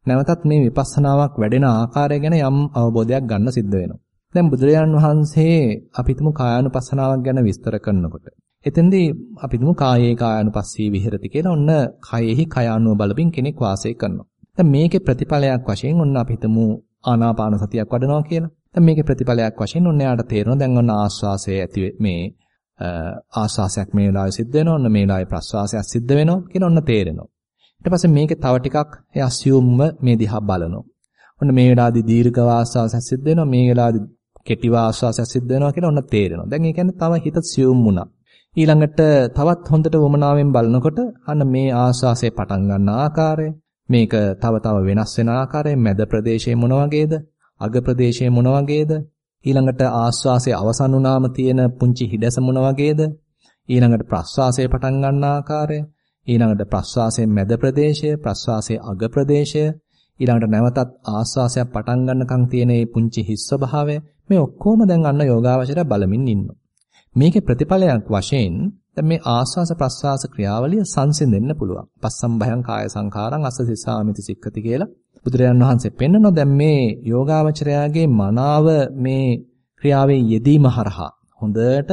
නැවතත් මේ විපස්සනාවක් වැඩෙන ආකාරය ගැන යම් අවබෝධයක් ගන්න සිද්ධ වෙනවා. දැන් බුදුරජාන් වහන්සේ අපිටම කායානුපස්සනාවක් ගැන විස්තර කරනකොට එතෙන්දී අපිටම කායේ කායානුපස්සී විහෙරති කියලා ඔන්න කයෙහි කයානුව බලමින් කෙනෙක් වාසය කරනවා. දැන් මේකේ ප්‍රතිඵලයක් වශයෙන් ඔන්න අපි හිතමු ආනාපාන සතියක් වඩනවා කියලා. දැන් මේකේ ප්‍රතිඵලයක් වශයෙන් ඔන්න යාට තේරෙනවා දැන් ඔන්න ආස්වාසය ඇති මේ ආස්වාසයක් මේ වෙලාවේ සිද්ධ වෙනවා ඔන්න මේ වෙලාවේ ප්‍රස්වාසයක් සිද්ධ වෙනවා කියන ඔන්න තේරෙනවා. ඊට පස්සේ මේකේ තව ටිකක් ඒ assume මේ දිහා බලනවා. ඔන්න මේ වෙලාවේදී දීර්ඝ වාසාවසක් සිද්ධ වෙනවා. මේ වෙලාවේදී කෙටි වාසාවසක් සිද්ධ වෙනවා කියලා ඔන්න තේරෙනවා. දැන් ඒ කියන්නේ තව හිත assume වුණා. ඊළඟට තවත් හොඳට වමනාවෙන් බලනකොට අන්න මේ ආස්වාසේ පටන් ගන්න ආකාරය මේක තව තව වෙනස් වෙන ආකාරය මැද ප්‍රදේශයේ මොන වගේද අග ප්‍රදේශයේ මොන වගේද ඊළඟට ආස්වාසේ අවසන් වුණාම තියෙන පුංචි හිඩැස මොන වගේද ඊළඟට ප්‍රස්වාසයේ පටන් ගන්න ආකාරය ඊළඟට ප්‍රස්වාසයේ මැද ප්‍රදේශය, ප්‍රස්වාසයේ අග ප්‍රදේශය, ඊළඟට නැවතත් ආස්වාසයක් පටන් ගන්නකම් තියෙන මේ පුංචි හිස් ස්වභාවය මේ ඔක්කොම දැන් අන්න යෝගාවචරය බලමින් ඉන්නවා. මේකේ ප්‍රතිඵලයක් වශයෙන් දැන් මේ ආස්වාස ප්‍රස්වාස ක්‍රියාවලිය සංසිඳෙන්න පුළුවන්. පස්සම් භයං කාය සංඛාරං අස්ස සිස්සාමිති සික්කති කියලා බුදුරජාන් වහන්සේ පෙන්නනවා දැන් මේ යෝගාවචරයාගේ මනාව මේ ක්‍රියාවේ යෙදීම හරහා හොඳට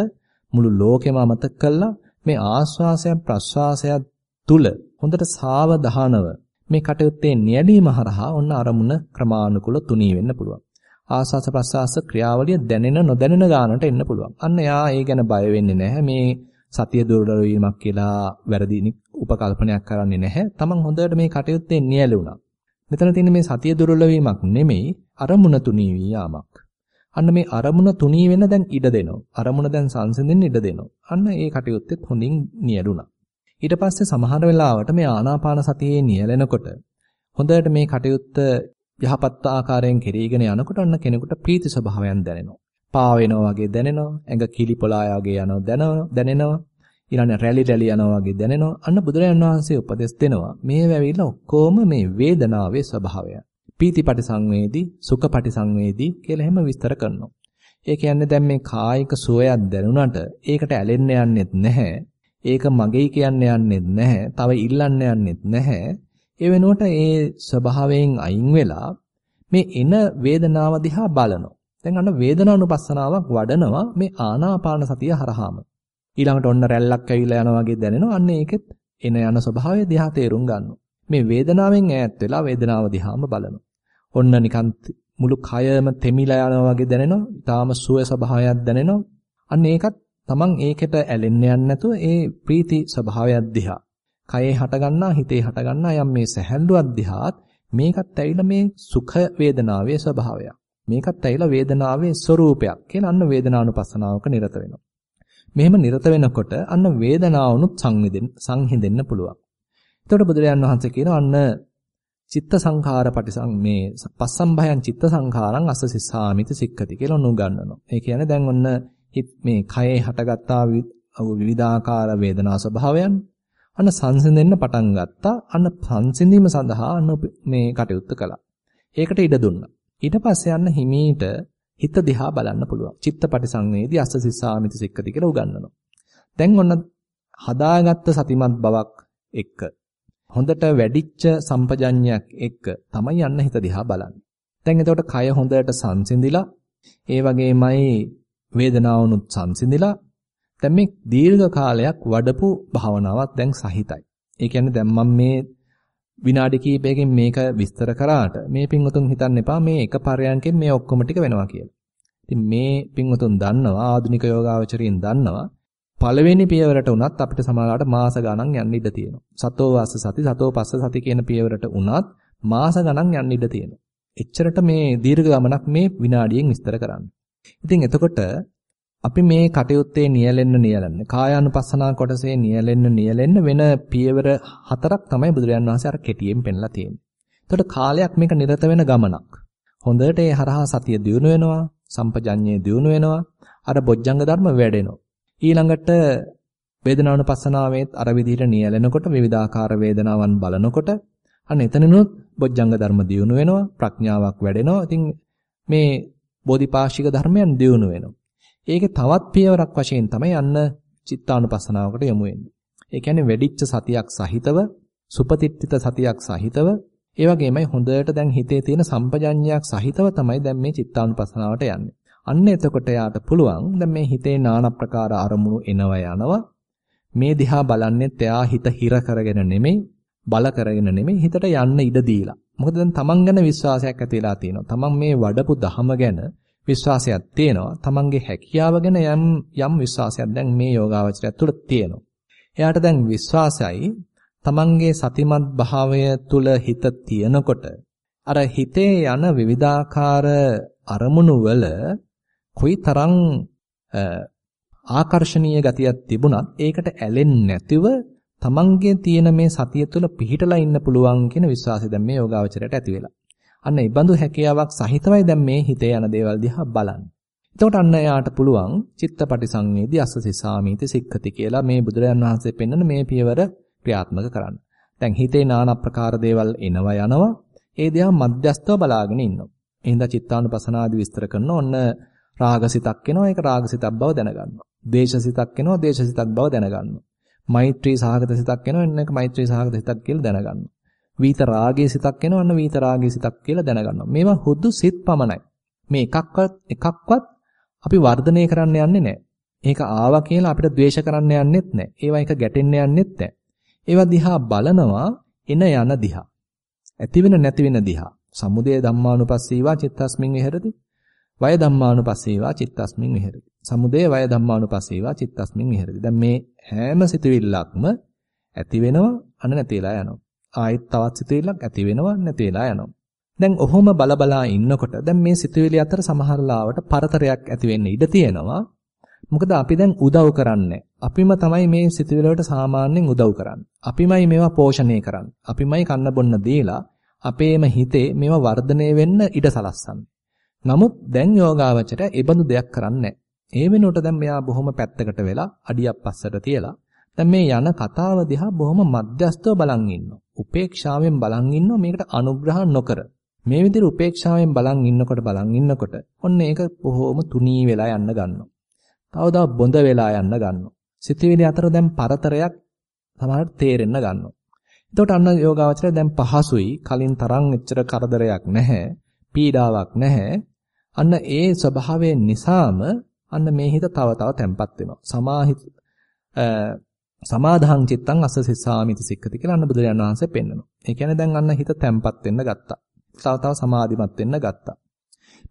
මුළු ලෝකෙම අමතක කළා මේ ආස්වාසය ප්‍රස්වාසයත් තුල හොඳට සාවධානව මේ කටයුත්තේ නියැලීම හරහා ඔන්න අරමුණ ක්‍රමානුකූල තුනී වෙන්න පුළුවන්. ආස්වාස ප්‍රසආස ක්‍රියාවලිය දැනෙන නොදැනෙන ගානට එන්න පුළුවන්. අන්න යා ඒ ගැන බය වෙන්නේ නැහැ. මේ සතිය දුර්වල වීමක් කියලා වැරදි උපකල්පනයක් කරන්නේ නැහැ. Taman හොඳට මේ කටයුත්තේ නියැලුණා. මෙතන තියෙන මේ සතිය දුර්වල වීමක් නෙමෙයි අරමුණ තුනී වීමක්. අන්න මේ අරමුණ තුනී වෙන දැන් ඉඩ දෙනවා. අරමුණ දැන් සංසිඳෙන්න ඉඩ දෙනවා. අන්න ඒ කටයුත්තෙත් හොඳින් නියැලුණා. ඊට පස්සේ සමහර වෙලාවට මේ ආනාපාන සතියේ නියැලෙනකොට හොඳට මේ කටයුත්ත යහපත් ආකාරයෙන් කෙරීගෙන යනකොට අන්න කෙනෙකුට ප්‍රීති ස්වභාවයන් දැනෙනවා. පා වෙනවා වගේ දැනෙනවා. ඇඟ කිලිපොලා වගේ යනවා දැනෙනවා. ඊළඟ රැලි රැලි යනවා වගේ දැනෙනවා. අන්න බුදුරජාණන් වහන්සේ උපදෙස් දෙනවා. මේ වැවිලා ඔක්කොම මේ වේදනාවේ ස්වභාවය. පීතිපටි සංවේදී, සුඛපටි සංවේදී කියලා එහෙම විස්තර කරනවා. ඒ කියන්නේ දැන් මේ කායික සුවයක් දැනුණාට ඒකට ඇලෙන්න යන්නෙත් නැහැ. ඒක මගේයි කියන්න යන්නෙත් නැහැ. තව ඉල්ලන්න යන්නෙත් නැහැ. ඒ වෙනුවට ඒ ස්වභාවයෙන් අයින් වෙලා මේ එන වේදනාව දිහා බලනවා. දැන් අන්න වේදනානුපස්සනාවක් වඩනවා මේ ආනාපාන සතිය හරහාම. ඊළඟට ඔන්න රැල්ලක් ඇවිල්ලා යනවා වගේ දැනෙනවා. අන්න ඒකෙත් එන යන ස්වභාවය දිහා තේරුම් ගන්නවා. මේ වේදනාවෙන් ඈත් වෙලා වේදනාව දිහාම බලනවා. ඔන්න නිකන් මුළු කයම තෙමිලා යනවා වගේ දැනෙනවා. ඊටාම සුව ස්වභාවයක් දැනෙනවා. අන්න ඒකත් තමන් ඒකට ඇලෙන්න යන්නේ නැතුව ඒ ප්‍රීති ස්වභාවයක් දිහා. කයේ හටගන්නා හිතේ හටගන්නා යම් මේ සැහැල්ලුවක් දිහාත් මේකත් ඇවිල්ලා මේ සුඛ වේදනාවේ ස්වභාවයක්. මේකත් ඇවිල්ලා වේදනාවේ ස්වરૂපයක් කියලා අන්න වේදනානුපස්සනාවක නිරත වෙනවා. මෙහෙම නිරත වෙනකොට අන්න වේදනාවනුත් සංහිඳෙන්න සංහිඳෙන්න පුළුවන්. එතකොට බුදුරජාන් වහන්සේ කියනවා අන්න චිත්ත සංඛාර පටිසං මේ පස්සම්භයං චිත්ත සංඛාරං අස්ස සිස්සාමිති සික්ඛති කියලා උනුගන්නනවා. ඒ කියන්නේ දැන් ඔන්න මේ කයේ හටගත්තා විවිධාකාර වේදනා ස්වභාවයන් අන්න සංසිඳෙන්න පටන් ගත්තා. අන්න සංසිඳීම සඳහා අන්න මේ කටයුත්ත කළා. ඒකට ඉඩ දුන්නා. ඊට පස්සේ යන්න හිමීට හිත දිහා බලන්න පුළුවන්. චිත්තපටි සංවේදී අස්ස සිස්සාමිති සික්කති කියලා උගන්වනවා. දැන් ඔන්න හදාගත්ත සතිමත් බවක් එක්ක හොඳට වැඩිච්ච සම්පජඤ්ඤයක් එක්ක තමයි යන්න හිත දිහා බලන්නේ. දැන් එතකොට කය හොඳට සංසිඳිලා ඒ වගේමයි වේදනාවනුත් සංසිඳිලා දැන් මේ දීර්ඝ කාලයක් වඩපු භාවනාවක් දැන් සහිතයි. ඒ කියන්නේ දැන් මම මේ විනාඩි කිහිපයකින් මේක විස්තර කරාට මේ පින්වතුන් හිතන්න එපා මේ එක පරයන්කෙන් මේ ඔක්කොම ටික වෙනවා කියලා. ඉතින් මේ පින්වතුන් දන්නවා ආධුනික යෝගාවචරයෙන් දන්නවා පළවෙනි පියවරට උනත් අපිට සමාලාවට මාස ගණන් යන්න ඉඩ තියෙනවා. සතෝ වාස සති සතෝ පස්ස සති කියන පියවරට උනත් මාස ගණන් යන්න ඉඩ තියෙනවා. එච්චරට මේ දීර්ඝ ගමනක් මේ විනාඩියෙන් විස්තර කරන්න. ඉතින් එතකොට අපි මේ කටයුත්තේ නියැලෙන්න නියැලෙන්න කායානුපස්සනා කොටසේ නියැලෙන්න නියැලෙන්න වෙන පියවර හතරක් තමයි බුදුරජාන් වහන්සේ අර කෙටියෙන් පෙන්ලා තියෙන්නේ. එතකොට කාලයක් මේක නිරත වෙන ගමනක්. හොඳට ඒ හරහා සතිය දියුණු වෙනවා, සම්පජඤ්ඤය දියුණු වෙනවා, අර බොජ්ජංග ධර්ම වැඩෙනවා. ඊළඟට වේදනානුපස්සනාවෙත් අර විදිහට නියැලෙනකොට විවිධාකාර වේදනාවන් බලනකොට අන්න එතනිනුත් බොජ්ජංග ධර්ම දියුණු වෙනවා, ප්‍රඥාවක් වැඩෙනවා. ඉතින් මේ බෝධිපාශික ධර්මයන් දියුණු වෙනවා. ඒකේ තවත් පියවරක් වශයෙන් තමයි යන්න චිත්තානුපස්සනාවකට යමු වෙන්නේ. ඒ කියන්නේ වැඩිච්ච සතියක් සහිතව, සුපතිට්ඨිත සතියක් සහිතව, ඒ වගේමයි හොඳට දැන් හිතේ තියෙන සම්පජඤ්ඤයක් සහිතව තමයි දැන් මේ චිත්තානුපස්සනාවට යන්නේ. අන්න එතකොට යාට පුළුවන් දැන් මේ හිතේ নানা ප්‍රකාර අරමුණු එනවා යනවා. මේ දිහා බලන්නෙත් එයා හිත හිර කරගෙන නෙමෙයි, බල කරගෙන නෙමෙයි හිතට යන්න ඉඩ දීලා. මොකද දැන් තමන් ගැන විශ්වාසයක් ඇති වෙලා තියෙනවා. තමන් මේ වඩපු දහම ගැන විශ්වාසයක් තියෙනවා. තමන්ගේ හැකියාව ගැන යම් යම් විශ්වාසයක් දැන් මේ යෝගාවචරය තුළ තියෙනවා. එයාට දැන් විශ්වාසයි තමන්ගේ සතිමත් භාවය තුළ හිත තියෙනකොට අර හිතේ යන විවිධාකාර අරමුණු වල කොයිතරම් ආකර්ශනීය ගතියක් තිබුණත් ඒකට ඇලෙන්නේ නැතිව තමන්ගේ තියෙන මේ සතිය තුළ පිහිටලා ඉන්න පුළුවන් කියන විශ්වාසය දැන් මේ යෝගාවචරයට ඇති වෙලා. අන්න ඒ බඳු හැකියාවක් සහිතවයි දැන් මේ හිතේ යන දේවල් දිහා බලන්නේ. එතකොට අන්න එයාට පුළුවන් චිත්තපටි සංවේදී අස්ස සිසාමීති සික්ඛති කියලා මේ බුදුරජාන් වහන්සේ පෙන්වන මේ පියවර ක්‍රියාත්මක කරන්න. දැන් හිතේ নানা ප්‍රකාර දේවල් එනවා යනවා. ඒ දිහා මධ්‍යස්තව බලාගෙන ඉන්නවා. එහෙනම් චිත්තානුපසනාදී විස්තර කරන ඔන්න රාගසිතක් එනවා ඒක රාගසිතක් බව දැනගන්නවා. දේශසිතක් එනවා දේශසිතක් බව දැනගන්නවා. මෛත්‍රී සහගත සිතක් එනවා එන්න එක මෛත්‍රී සහගත සිතක් කියලා දැනගන්නවා. වීත රාගයේ සිතක් එනවා අන්න වීත රාගයේ සිතක් කියලා දැනගන්නවා. මේවා හුදු සිත් පමණයි. මේ එකක්වත් එකක්වත් අපි වර්ධනය කරන්න යන්නේ නැහැ. ඒක ආවා කියලා අපිට ද්වේෂ කරන්න යන්නෙත් නැහැ. ඒවා එක ගැටෙන්න යන්නෙත් නැහැ. ඒවා දිහා බලනවා එන යන දිහා. ඇති වෙන නැති වෙන දිහා. සමුදය ධම්මානුපස්සීවා චිත්තස්මින් විහෙරති. වය ධම්මානුපස්සීවා චිත්තස්මින් විහෙරති. සමුදය වය ධම්මානුපස්සීවා චිත්තස්මින් විහෙරති. දැන් මේ හැම සිතුවිල්ලක්ම ඇති වෙනවා අන නැතිලා යනවා. ආයෙත් තවත් සිතුවිල්ලක් ඇති වෙනවා නැති වෙලා යනවා. දැන් ඔහොම බලබලා ඉන්නකොට දැන් මේ සිතුවිලි අතර සමහර ලාවට පරතරයක් ඇති වෙන්න ඉඩ තියෙනවා. මොකද අපි දැන් උදව් කරන්නේ. අපිම තමයි මේ සිතුවිලි වලට සාමාන්‍යයෙන් උදව් කරන්නේ. අපිමයි මේවා පෝෂණය කරන්නේ. අපිමයි කන්න බොන්න දීලා අපේම හිතේ මේවා වර්ධනය වෙන්න ඉඩ සලස්සන්නේ. නමුත් දැන් යෝගාවචරය ඒ බඳු දෙයක් කරන්නේ ඒ වෙනුවට දැන් මෙයා බොහොම පැත්තකට වෙලා අඩියක් පස්සට තියලා දැන් මේ යන කතාව දිහා බොහොම මධ්‍යස්තව බලන් ඉන්නවා. උපේක්ෂාවෙන් බලන් ඉන්නවා මේකට අනුග්‍රහ නොකර. මේ විදිහට උපේක්ෂාවෙන් බලන් ඉන්නකොට බලන් ඉන්නකොට ඔන්න ඒක බොහොම තුනී වෙලා යන්න ගන්නවා. තව තව බොඳ වෙලා යන්න ගන්නවා. සිතවිලි අතර දැන් පරතරයක් සමහරට තේරෙන්න ගන්නවා. එතකොට අන්න යෝගාවචරය දැන් පහසුයි. කලින් තරම් එච්චර කරදරයක් නැහැ. පීඩාවක් නැහැ. අන්න ඒ ස්වභාවයෙන් නිසාම අන්න මේ හිත තව තව තැම්පත් වෙනවා. සමාහිත සමාධාං චිත්තං අස්ස සිස්සාමිති සික්කති කියලා අන්න බුදුරජාණන් වහන්සේ පෙන්නනවා. ඒ කියන්නේ දැන් අන්න හිත තැම්පත් වෙන්න ගත්තා. තව තව සමාධිමත් වෙන්න ගත්තා.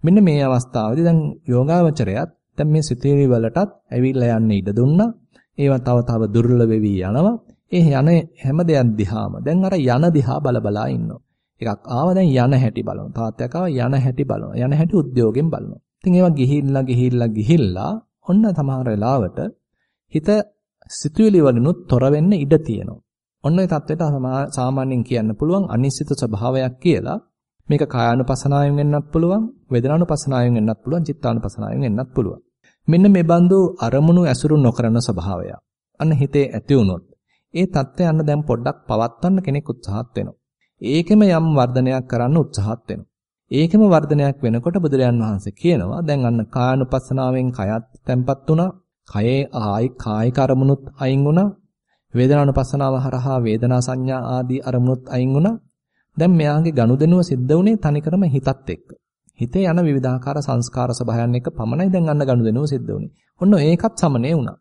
මෙන්න මේ අවස්ථාවේදී දැන් යෝගාවචරයත් දැන් මේ සිතේවි වලටත් ඇවිල්ලා යන්න ඉඩ දුන්නා. ඒවා තව තව දුර්වල වෙවි යනවා. ඒ යන හැම දෙයක් දිහාම දැන් අර යන දිහා බල බලා ඉන්නවා. එකක් ආව දැන් යන හැටි බලනවා. තාත්තයක් ආව යන හැටි බලනවා. යන හැටි උද්‍යෝගයෙන් බලනවා. ඉතින් ඒවා ගිහිල්ලා ගිහිල්ලා ගිහිල්ලා ඔන්න තමහර වෙලාවට හිත සිතුවිලි වලිනුත් තොර වෙන්න ඉඩ තියෙනවා. ඔන්න ඒ தത്വෙට සාමාන්‍යයෙන් කියන්න පුළුවන් අනිශ්චිත ස්වභාවයක් කියලා. මේක කායානුපසනාවෙන් වෙන්නත් පුළුවන්, වේදනානුපසනාවෙන් වෙන්නත් පුළුවන්, චිත්තානුපසනාවෙන් වෙන්නත් පුළුවන්. මෙන්න මේ බඳු අරමුණු ඇසුරු නොකරන ස්වභාවය. අන්න හිතේ ඇති වුණොත් ඒ தත්ත්වය අන්න දැන් පොඩ්ඩක් පවත්වන්න කෙනෙක් උත්සාහත් වෙනවා. ඒකෙම යම් වර්ධනයක් කරන්න උත්සාහත් වෙනවා. ඒකෙම වර්ධනයක් වෙනකොට බුදුරයන් වහන්සේ කියනවා දැන් අන්න කායानुපස්සනාවෙන් කයත් තැම්පත් වුණා. කයේ ආයි කායික අරමුණුත් අයින් වුණා. වේදනානුපස්සනාව හරහා වේදනා සංඥා ආදී අරමුණුත් අයින් වුණා. දැන් මෙයාගේ ගනුදෙනුව සිද්ධ වුණේ තනිකරම හිතත් එක්ක. හිතේ යන විවිධාකාර සංස්කාර සබහායන් එක පමණයි දැන් අන්න ගනුදෙනුව සිද්ධ වුණේ. ඔන්න ඒකත් සමනේ වුණා.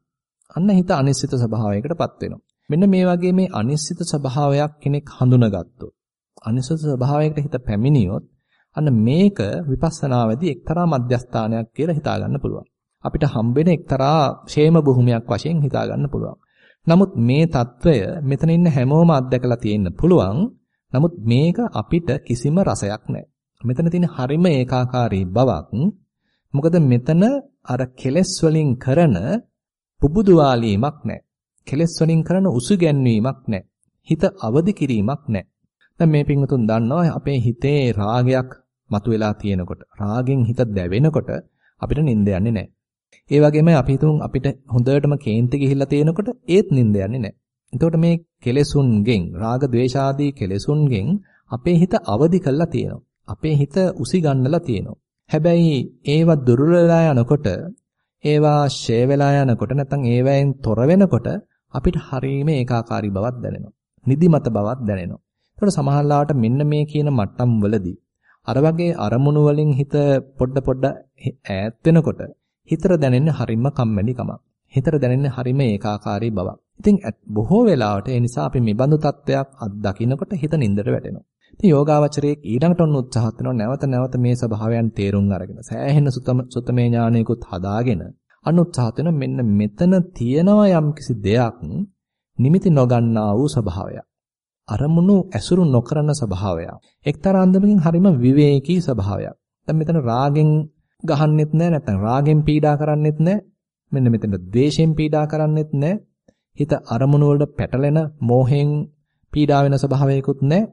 අන්න හිත අනිශ්චිත ස්වභාවයකටපත් වෙනවා. මෙන්න මේ වගේ මේ අනිශ්චිත ස්වභාවයක් කෙනෙක් හඳුනගත්තොත් අනිසස ස්වභාවයකට හිත පැමිණියොත් අන්න මේක විපස්සනාවේදී එක්තරා මධ්‍යස්ථානයක් කියලා හිතා ගන්න පුළුවන්. අපිට හම්බෙන එක්තරා ෂේම භූමියක් වශයෙන් හිතා ගන්න පුළුවන්. නමුත් මේ తত্ত্বය මෙතන ඉන්න හැමෝම අත්දකලා තියෙන්න පුළුවන්. නමුත් මේක අපිට කිසිම රසයක් නැහැ. මෙතන තියෙන හරිම ඒකාකාරී බවක් මොකද මෙතන අර කෙලස් වලින් කරන පුබුදුවාලීමක් නැහැ. කෙලස් වලින් කරන උසු ගැන්වීමක් නැහැ. හිත අවදි කිරීමක් නැහැ. දැන් මේ පිංගුතුන් දන්නවා අපේ හිතේ රාගයක් මතුවලා තියෙනකොට රාගෙන් හිත දැවෙනකොට අපිට නිින්ද යන්නේ නැහැ. ඒ වගේම අපි හිතුම් අපිට හොඳටම කේන්ති ගිහිල්ලා තියෙනකොට ඒත් නිින්ද යන්නේ නැහැ. එතකොට මේ කෙලෙසුන්ගෙන් රාග ద్వේෂාදී කෙලෙසුන්ගෙන් අපේ හිත අවදි කරලා තියෙනවා. අපේ හිත උසි ගන්නලා තියෙනවා. හැබැයි ඒවා දුර්වලලා යනකොට ඒවා ෂේ වෙලා යනකොට නැත්නම් ඒවැයෙන් තොර වෙනකොට අපිට හරීම ඒකාකාරී බවක් දැනෙනවා. නිදිමත බවක් දැනෙනවා. ඒතකොට සමහරවිට මෙන්න මේ කියන මට්ටම් වලදී අර වගේ අරමුණු වලින් හිත පොඩ පොඩ ඈත් වෙනකොට හිතට දැනෙන්නේ හරිම කම්මැලිකමක්. හිතට දැනෙන්නේ හරිම ඒකාකාරී බවක්. ඉතින් බොහෝ වෙලාවට ඒ නිසා අපි මේ බඳු තත්වයක් අත්දකින්නකොට හිත නින්දට වැටෙනවා. ඉතින් යෝගාවචරයේ ඊළඟට ඔන්න උත්සාහත් වෙනවා නැවත නැවත මේ ස්වභාවයන් තේරුම් අරගෙන සෑහෙන සුතමේ ඥානයකුත් හදාගෙන අන්න උත්සාහත් වෙනවා මෙන්න මෙතන තියෙනවා යම්කිසි දෙයක් නිමිති නොගන්නා වූ ස්වභාවයක්. අරමුණු ඇසුරු නොකරන ස්වභාවයක්. එක්තරා අන්දමකින් හරිම විවේකී ස්වභාවයක්. දැන් මෙතන රාගෙන් ගහන්නෙත් නැහැ නැත්නම් රාගෙන් පීඩා කරන්නෙත් නැහැ. මෙන්න මෙතන ද්වේෂයෙන් පීඩා කරන්නෙත් නැහැ. හිත අරමුණු වලට පැටලෙන මෝහෙන් පීඩා වෙන ස්වභාවයකුත් නැහැ.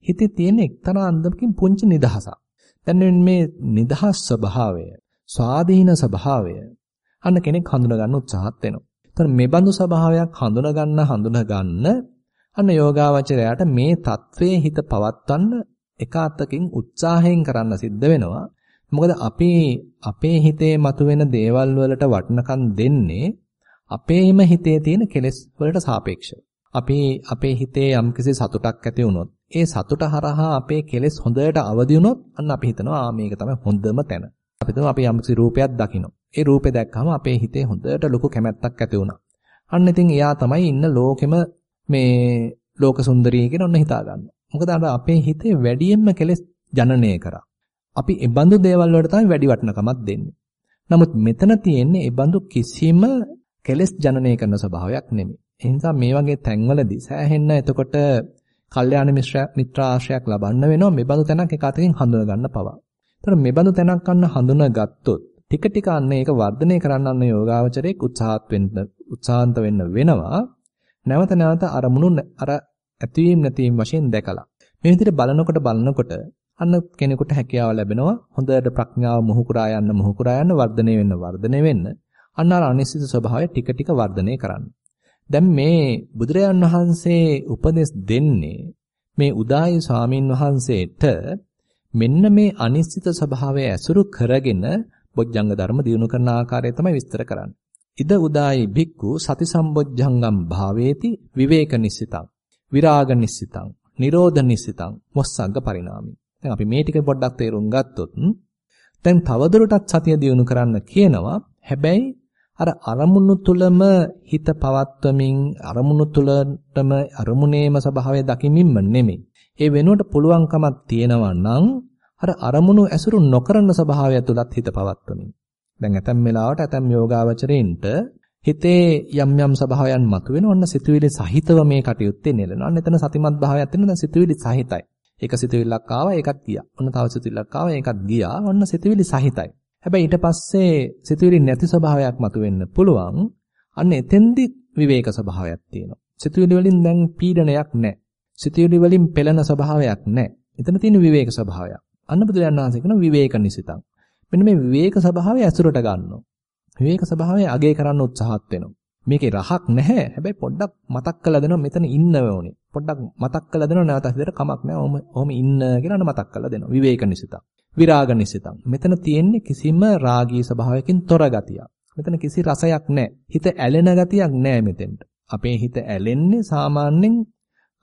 හිතේ තියෙන එක්තරා අන්දමකින් පුංචි නිදහසක්. දැන් මේ නිදහස් ස්වභාවය, ස්වාධීන ස්වභාවය අන්න කෙනෙක් හඳුනා ගන්න උත්සාහත් වෙනවා. එතන මේ බඳු ස්වභාවයක් හඳුනා ගන්න හඳුනා ගන්න අන්න යෝගාවචරයට මේ தત્ත්වයේ හිත පවත්වන්න එකාතකින් උත්සාහයෙන් කරන්න සිද්ධ වෙනවා. මොකද අපි අපේ හිතේ මතුවෙන දේවල් වලට වටිනකම් දෙන්නේ අපේම හිතේ තියෙන කෙලෙස් වලට සාපේක්ෂව. අපි අපේ හිතේ යම්කිසි සතුටක් ඇති වුණොත් ඒ සතුට හරහා අපේ කෙලෙස් හොඳට අවදි වුණොත් අන්න අපි හිතනවා ආ මේක තමයි හොඳම තැන. අපි හිතනවා අපි යම්කිසි රූපයක් දකිනවා. ඒ රූපේ දැක්කම අපේ හිතේ හොඳට ලොකු කැමැත්තක් ඇති වුණා. අන්න ඉතින් එයා තමයි ඉන්න ලෝකෙම මේ ලෝක සුන්දරිය කියන ඔන්න හිතා ගන්නවා. මොකද අර අපේ හිතේ වැඩියෙන්ම කෙලෙස් ජනනය කරා. අපි ඒ බඳු දේවල් වලට තමයි වැඩි වටිනකමක් දෙන්නේ. නමුත් මෙතන තියෙන්නේ ඒ බඳු කිසිම කෙලෙස් ජනනය කරන ස්වභාවයක් නෙමෙයි. ඒ නිසා මේ වගේ තැන්වලදී සෑහෙන්න එතකොට කල්යාණ මිත්‍රාශ්‍රයක් ලබන්න වෙනවා මේ බඳු තැනක් එක අතකින් හඳුන ගන්න පවා. ඒතර මේ බඳු තැනක් ගන්න හඳුනා ගත්තොත් ටික ටික අන්න ඒක වර්ධනය කරන්න අන්න යෝගාවචරයේ උත්සාහත් වෙන්න උත්සාහන්ත වෙන්න වෙනවා. නැවත නැවත අරමුණු අර ඇතිවීම නැතිවීම වශයෙන් දැකලා මේ විදිහට බලනකොට බලනකොට අන්න කෙනෙකුට හැකියාව ලැබෙනවා හොඳට ප්‍රඥාව මුහු කරා යන්න මුහු කරා යන්න වර්ධනය වෙන්න වර්ධනය වෙන්න අන්න අර අනිශ්චිත ස්වභාවය ටික ටික වර්ධනය කරන්න. දැන් මේ බුදුරජාන් වහන්සේ උපදෙස් දෙන්නේ මේ උදායි ස්වාමින් වහන්සේට මෙන්න මේ අනිශ්චිත ස්වභාවය ඇසුරු කරගෙන බොජ්ජංග ධර්ම දිනු කරන ආකාරය තමයි විස්තර කරන්නේ. ඉද උදායි භික්ඛු සති සම්බොජ්ජංගම් භාවේති විවේක නිසිතං විරාග නිසිතං නිරෝධ නිසිතං මොස්සග්ග පරිණාමි. දැන් අපි මේ ටික පොඩ්ඩක් තේරුම් ගත්තොත් දැන් තවදුරටත් සතිය දිනු කරන්න කියනවා. හැබැයි අර අරමුණු තුලම හිත පවත්වමින් අරමුණු තුලටම අරමුණේම ස්වභාවය දකිමින්ම නෙමෙයි. ඒ වෙනුවට පුළුවන්කමක් තියෙනවා නම් අර අරමුණු ඇසුරු නොකරන ස්වභාවය තුලත් හිත පවත්වමින්. දැන් ඇතැම් වෙලාවට ඇතැම් යෝගාවචරයින්ට හිතේ යම් යම් ස්වභාවයන් මතුවෙන ඔන්න සිතුවිලි සහිතව මේ කටයුත්තේ නෙලනවා. අන්න එතන සතිමත් භාවයක් තියෙන දැන් සිතුවිලි සහිතයි. එක සිතුවිල්ලක් ආවා ඒකත් ගියා. ඔන්න තව සිතුවිල්ලක් ආවා ඒකත් ගියා. ඔන්න සිතුවිලි සහිතයි. හැබැයි ඊට පස්සේ සිතුවිලි නැති ස්වභාවයක් මතුවෙන්න පුළුවන්. අන්න එතෙන්දි විවේක ස්වභාවයක් තියෙනවා. සිතුවිලි වලින් දැන් පීඩනයක් නැහැ. සිතුවිලි වලින් පෙළෙන ස්වභාවයක් නැහැ. එතන තියෙන විවේක ස්වභාවයක්. අන්න බුදුරජාණන් වහන්සේ කියන විවේක නිසිතං. මෙන්න මේ විවේක ස්වභාවය ඇසුරට ගන්නවා. විවේක ස්වභාවය අගය කරන්න උත්සාහත් වෙනවා. මේකේ රහක් නැහැ. හැබැයි පොඩ්ඩක් මතක් කරලා දෙනවා මෙතන ඉන්න ඕනේ. පොඩ්ඩක් මතක් කරලා දෙනවා නැවත හිතට කමක් නැහැ. ඔහොම ඔහොම ඉන්න කියලා මතක් කරලා දෙනවා. විවේක නිසිතං. විරාග නිසිතං. මෙතන තියෙන්නේ කිසිම රාගී ස්වභාවයකින් තොර ගතියක්. මෙතන කිසි රසයක් නැහැ. හිත ඇලෙන ගතියක් නැහැ මෙතෙන්ට. අපේ හිත ඇලෙන්නේ සාමාන්‍යයෙන්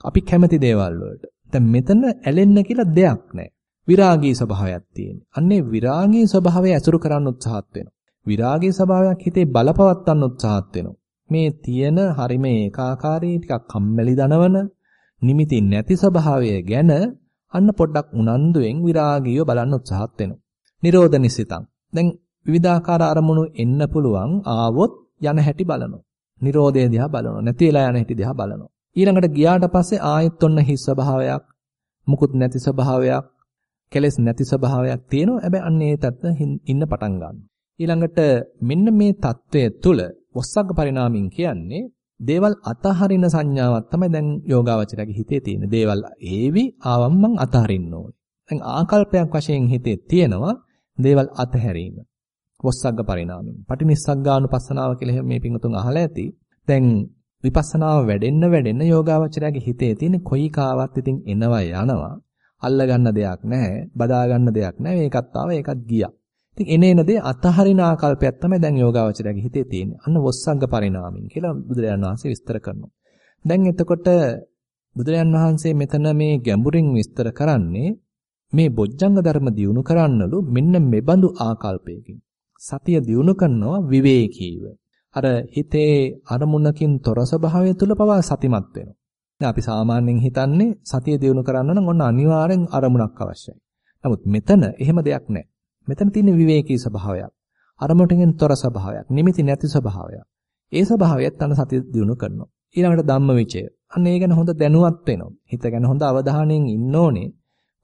අපි කැමති දේවල් වලට. දැන් මෙතන ඇලෙන්න කියලා දෙයක් නැහැ. විරාගී ස්වභාවයක් තියෙනවා. අන්නේ විරාගී ස්වභාවය ඇසුරු කරන්න උත්සාහත් වෙනවා. විරාගී ස්වභාවයක් හිතේ බලපවත්වන්න උත්සාහත් වෙනවා. මේ තියෙන හරිම ඒකාකාරී ටිකක් කම්මැලි දනවන නිමිති නැති ස්වභාවය ගැන අන්න පොඩ්ඩක් උනන්දුවෙන් විරාගීව බලන්න උත්සාහත් වෙනවා. නිරෝධ නිසිතං. දැන් විවිධාකාර අරමුණු එන්න පුළුවන් ආවොත් යන හැටි බලනවා. නිරෝධය දිහා බලනවා. නැති වෙලා යන හැටි දිහා බලනවා. ඊළඟට ගියාට පස්සේ ආයෙත් ඔන්න හිස් ස්වභාවයක්, මුකුත් නැති ස්වභාවයක්, කෙලෙස් නැති ස්වභාවයක් තියෙනවා. හැබැයි අන්න ඒ තත්ත්ව ඉන්න පටන් ගන්නවා. ඊළඟට මෙන්න මේ தත්වය තුල වස්සග්ග පරිණාමින් කියන්නේ දේවල් අතහරින සංඥාවක් තමයි දැන් යෝගාවචරයේ හිතේ තියෙන. දේවල් ඒවි ආවම් මං අතහරින්න ඕනේ. දැන් ආකල්පයක් වශයෙන් හිතේ තියෙනවා දේවල් අතහැරීම. වස්සග්ග පරිණාමින්. පටිනිස්සග්ගානුපස්සනාව කියලා මේ පිංගුතුන් අහලා ඇති. දැන් විපස්සනාව වැඩෙන්න වැඩෙන්න යෝගාවචරයේ හිතේ තියෙන කොයි කාවත් ඉතින් එනවා යනවා. අල්ල ගන්න දෙයක් නැහැ, බදා ගන්න දෙයක් නැහැ. මේකත් ආව ඒකත් ගියා. ඉතින් එනේන දේ අතහරින ආකල්පයක් තමයි දැන් යෝගාවචරයේ හිතේ තියෙන්නේ. අන්න වොස්සංග පරිණාමින් කියලා බුදුරජාණන් වහන්සේ විස්තර කරනවා. දැන් එතකොට බුදුරජාණන් වහන්සේ මෙතන මේ ගැඹුරින් විස්තර කරන්නේ මේ බොජ්ජංග ධර්ම දියුණු කරන්නලු මෙන්න මෙබඳු ආකල්පයකින්. සතිය දියුණු කරනවා විවේකීව. අර හිතේ අරමුණකින් තොර ස්වභාවය තුල පවා සතිමත් වෙනවා. දැන් අපි සාමාන්‍යයෙන් හිතන්නේ සතිය දියුණු කරන්න නම් ඔන්න අනිවාර්යෙන් අරමුණක් අවශ්‍යයි. නමුත් මෙතන එහෙම දෙයක් නැහැ. මෙතන තියෙන විවේකී ස්වභාවයක්. අරමුණකින් තොර ස්වභාවයක්, නිමිති නැති ස්වභාවයක්. ඒ ස්වභාවයත් අන්න සතිය දිනු කරනවා. ඊළඟට ධම්මවිචය. අන්න ඒ ගැන හොඳ දැනුවත් වෙනවා. හිත ගැන හොඳ අවධානයෙන් ඉන්න ඕනේ.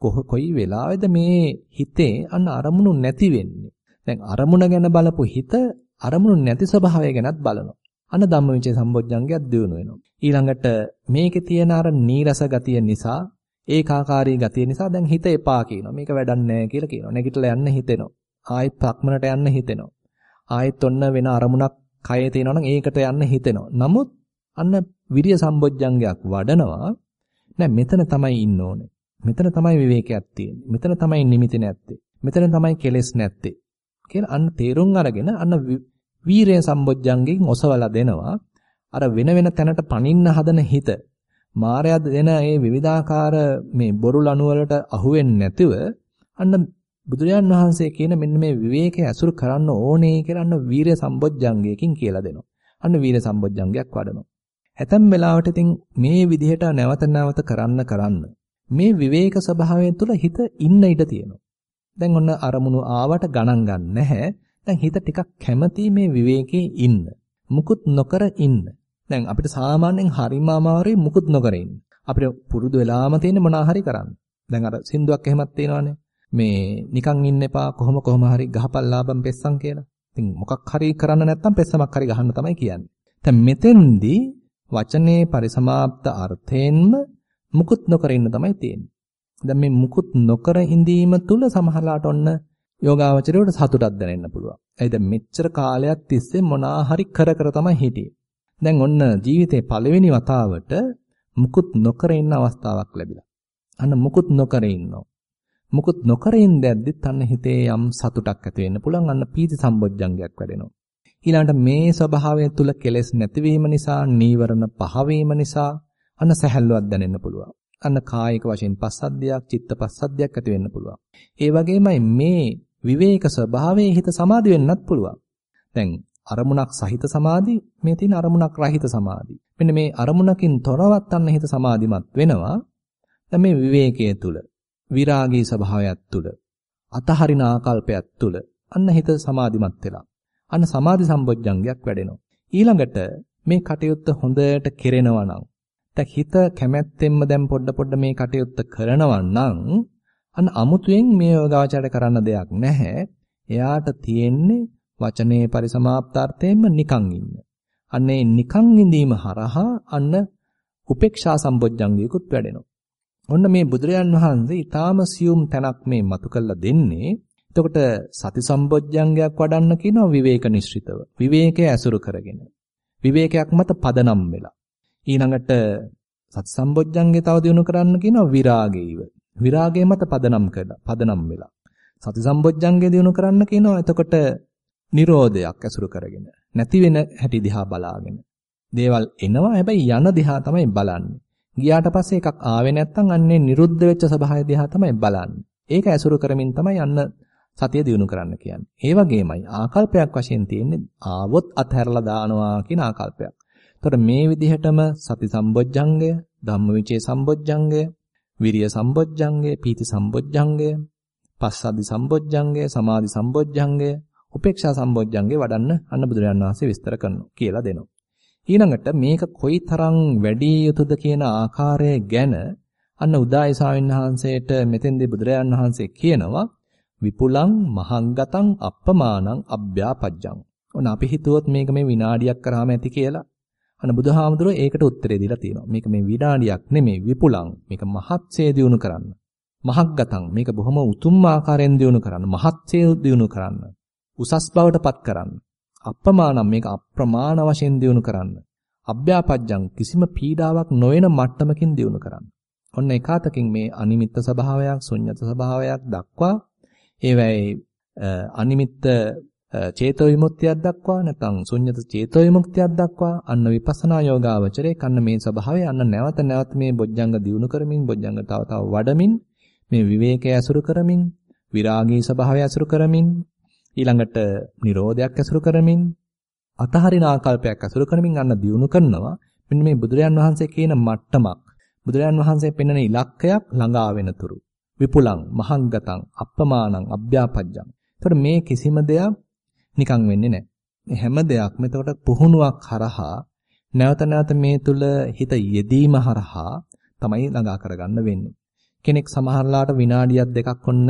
කොයි වෙලාවෙද මේ හිතේ අන්න අරමුණු නැති වෙන්නේ. දැන් අරමුණ ගැන බලපු හිත අරමුණු නැති ස්වභාවය ගැනත් බලනවා. අන්න ධම්මවිචේ සම්බොජ්ජංගයක් දිනු වෙනවා. ඊළඟට මේකේ තියෙන අර නීරස ගතිය නිසා ඒකාකාරී ගතිය නිසා දැන් හිත එපා කියනවා. මේක වැඩක් නැහැ කියලා කියනවා. නැගිටලා යන්න හිතෙනවා. ආයෙත් ප්‍රක්මනට යන්න හිතෙනවා. ආයෙත් ඔන්න වෙන අරමුණක් කයේ තියෙනවා නම් ඒකට යන්න හිතෙනවා. නමුත් අන්න විරිය සම්බොජ්ජංගයක් වඩනවා. නෑ මෙතන තමයි ඉන්න ඕනේ. මෙතන තමයි විවේකයක් තියෙන්නේ. මෙතන තමයි නිමිති නැත්තේ. මෙතන තමයි කෙලෙස් නැත්තේ. කියලා අන්න තේරුම් අරගෙන අන්න වීරය සම්බොජ්ජංගෙන් ඔසවලා දෙනවා. අර වෙන වෙන තැනට පනින්න හදන හිත මායя දෙන මේ විවිධාකාර මේ බොරු ලණු වලට අහු වෙන්නේ නැතිව අන්න බුදුරජාන් වහන්සේ කියන මෙන්න මේ විවේකයේ අසුර කරන්න ඕනේ කියලා අන්න වීරය සම්බොජ්ජංගයකින් කියලා දෙනවා. අන්න වීරය සම්බොජ්ජංගයක් වඩනවා. ඇතැම් වෙලාවට ඉතින් මේ විදිහට නැවත නැවත කරන්න කරන්න මේ විවේක ස්වභාවය තුළ හිත ඉන්න ඉඩ තියෙනවා. දැන් ඔන්න අරමුණු ආවට ගණන් ගන්න නැහැ. දැන් හිත ටිකක් කැමති මේ විවේකයේ ඉන්න. මුකුත් නොකර ඉන්න. දැන් අපිට සාමාන්‍යයෙන් හරිම අමාරුයි මුකුත් නොකර ඉන්න. අපිට පුරුදු වෙලාම තියෙන මොනා හරි කරන්න. දැන් අර සින්දුවක් එහෙමත් තියෙනවානේ. මේ නිකන් ඉන්න එපා කොහොම කොහොම හරි ගහපල්ලාබම් පෙස්සම් කියලා. ඉතින් මොකක් හරි කරන්න නැත්නම් පෙස්සමක් හරි ගහන්න තමයි කියන්නේ. දැන් මෙතෙන්දී වචනේ පරිසමාප්ත අර්ථයෙන්ම මුකුත් නොකර ඉන්න තමයි තියෙන්නේ. දැන් මේ මුකුත් නොකර ඉඳීම තුල සමහරලාට ඔන්න යෝගාවචරයට සතුටක් දැනෙන්න පුළුවන්. ඒ දැන් මෙච්චර කාලයක් තිස්සේ මොනා හරි කර කර තමයි හිටියේ. දැන් ඔන්න ජීවිතේ පළවෙනි වතාවට මුකුත් නොකර ඉන්න අවස්ථාවක් ලැබිලා. අන්න මුකුත් නොකර ඉන්නවා. මුකුත් නොකර ඉඳද්දිත් අන්න හිතේ යම් සතුටක් ඇති වෙන්න පුළුවන්. අන්න පීති සම්බොජ්ජංගයක් වැඩෙනවා. ඊළඟට මේ ස්වභාවය තුල කෙලෙස් නැතිවීම නිසා, නීවරණ පහවීම නිසා අන්න සැහැල්ලුවක් දැනෙන්න පුළුවන්. අන්න කායික වශයෙන් පස්සද්ධියක්, චිත්ත පස්සද්ධියක් ඇති වෙන්න පුළුවන්. ඒ වගේමයි මේ විවේක ස්වභාවයේ හිත සමාධි වෙන්නත් පුළුවන්. දැන් අරමුණක් සහිත සමාධි, මේ තියෙන අරමුණක් රහිත සමාධි. මෙන්න මේ අරමුණකින් තොරවත් අන්න හිත සමාධිමත් වෙනවා. දැන් මේ විවේකයේ තුල, විරාගී ස්වභාවයත් තුල, අතහරින ආකල්පයත් තුල අන්න හිත සමාධිමත් වෙලා. අන්න සමාධි සම්බොජ්ජංගයක් වැඩෙනවා. ඊළඟට මේ කටයුත්ත හොඳට කෙරෙනවා නම් දැන් හිත කැමැත්තෙන්ම දැන් පොඩ පොඩ මේ කටයුත්ත කරනවා නම් අන්න අමුතුවෙන් මේ යෝගාචරයට කරන්න දෙයක් නැහැ. එයාට තියෙන්නේ වචනේ පරිසමාප්තාර්ථයෙන්ම නිකන් ඉන්න. අන්නේ නිකන් ඉඳීම හරහා අන්න උපේක්ෂා සම්බොජ්ජංගියකුත් වැඩෙනවා. ඔන්න මේ බුදුරයන් වහන්සේ ඊටාම සියුම් තැනක් මේ මතු කළා දෙන්නේ. එතකොට සති සම්බොජ්ජංගයක් වඩන්න කියනවා විවේක නිශ්චිතව. විවේකයේ ඇසුරු කරගෙන. විවේකයක් මත පදනම් වෙලා. ඊළඟට සති සම්බොජ්ජංගේ තව දිනු කරන්න කියනවා විරාගීව. විරාගයේ මත පදනම් කළා. පදනම් වෙලා. සති සම්බොජ්ජංගේ දිනු කරන්න කියනවා එතකොට නිරෝධයක් ඇසුරු කරගෙන. නැති වෙන හැටි දිහා බලාගෙන. දේවල් එනවා හැබැයි යන දිහා තමයි බලන්නේ. ගියාට පස්සේ එකක් ආවේ නැත්නම් අන්නේ නිරුද්ධ වෙච්ච ස්වභාවය දිහා තමයි බලන්නේ. ඒක ඇසුරු කරමින් තමයි යන්න සතිය දිනු කරන්න කියන්නේ. ඒ වගේමයි ආකල්පයක් වශයෙන් තියෙන්නේ ආවොත් අත්හැරලා දානවා කියන ආකල්පයක්. එතකොට මේ විදිහටම සති සම්බොජ්ජංගය, ධම්මවිචේ සම්බොජ්ජංගය, විරිය සම්බොජ්ජංගය, පීති සම්බොජ්ජංගය, පස්සද්ධි සම්බොජ්ජංගය, සමාධි සම්බොජ්ජංගය, උපේක්ෂා සම්බොජ්ජංගය වඩන්න අන්න බුදුරජාණන් වහන්සේ විස්තර කරනවා කියලා දෙනවා. ඊළඟට මේක කොයිතරම් වැඩි යුතුද කියන ආකාරය ගැන අන්න උදායි ස්වාමීන් වහන්සේට මෙතෙන්දී බුදුරජාණන් වහන්සේ කියනවා විපුලං මහංගතං අප්පමානං අභ්‍යාපජ්ජං. ඔන්න අපි හිතුවොත් මේක මේ විනාඩියක් කරාම ඇති කියලා. අන්න බුදුහාමුදුරුවෝ ඒකට උත්තරේ දීලා තියෙනවා. මේක මේ විනාඩියක් නෙමෙයි විපුලං. මේක මහත්සේ දියුණු කරන්න. මහග්ගතං මේක බොහොම උතුම් ආකාරයෙන් දියුණු කරන්න. මහත්සේ දියුණු කරන්න. උසස් බවටපත් කරන්න. අප්‍රමාණම් මේක අප්‍රමාණ වශයෙන් දියුණු කරන්න. අභ්‍යාපජ්ජං කිසිම පීඩාවක් නොවන මට්ටමකින් දියුණු කරන්න. ඔන්න එකාතකින් මේ අනිමිත්ත ස්වභාවයක්, ශුන්්‍යත ස්වභාවයක් දක්වා ඒවැයි අනිමිත්ත චේතෝ විමුක්තියක් දක්වා නැත්නම් ශුන්්‍යත චේතෝ විමුක්තියක් දක්වා අන්න විපස්සනා යෝගාවචරයේ කන්න මේ ස්වභාවය අන්න නැවත නැවත මේ බොජ්ජංග දියුණු කරමින් බොජ්ජංග තව තව වඩමින් මේ විවේකය ඇසුරු කරමින් විරාගී ස්වභාවය ඇසුරු කරමින් ඊළඟට නිරෝධයක් ඇසුරු කරමින් අතහරින ආකල්පයක් ඇසුරු කරමින් අන්න දියුණු කරනවා. මෙන්න මේ බුදුරයන් වහන්සේ කියන මට්ටමක්. බුදුරයන් වහන්සේ පෙන්වන ඉලක්කයක් ළඟා වෙනතුරු විපුලං මහංගතං අප්පමානං අභ්‍යාපජ්ජං. එතකොට මේ කිසිම දෙයක් නිකන් වෙන්නේ නැහැ. මේ හැම දෙයක්ම එතකොට පුහුණුවක් හරහා නැවත නැවත මේ තුල හිත යෙදීම හරහා තමයි ළඟා කරගන්න වෙන්නේ. කෙනෙක් සමහරලාට විනාඩියක් දෙකක් ඔන්න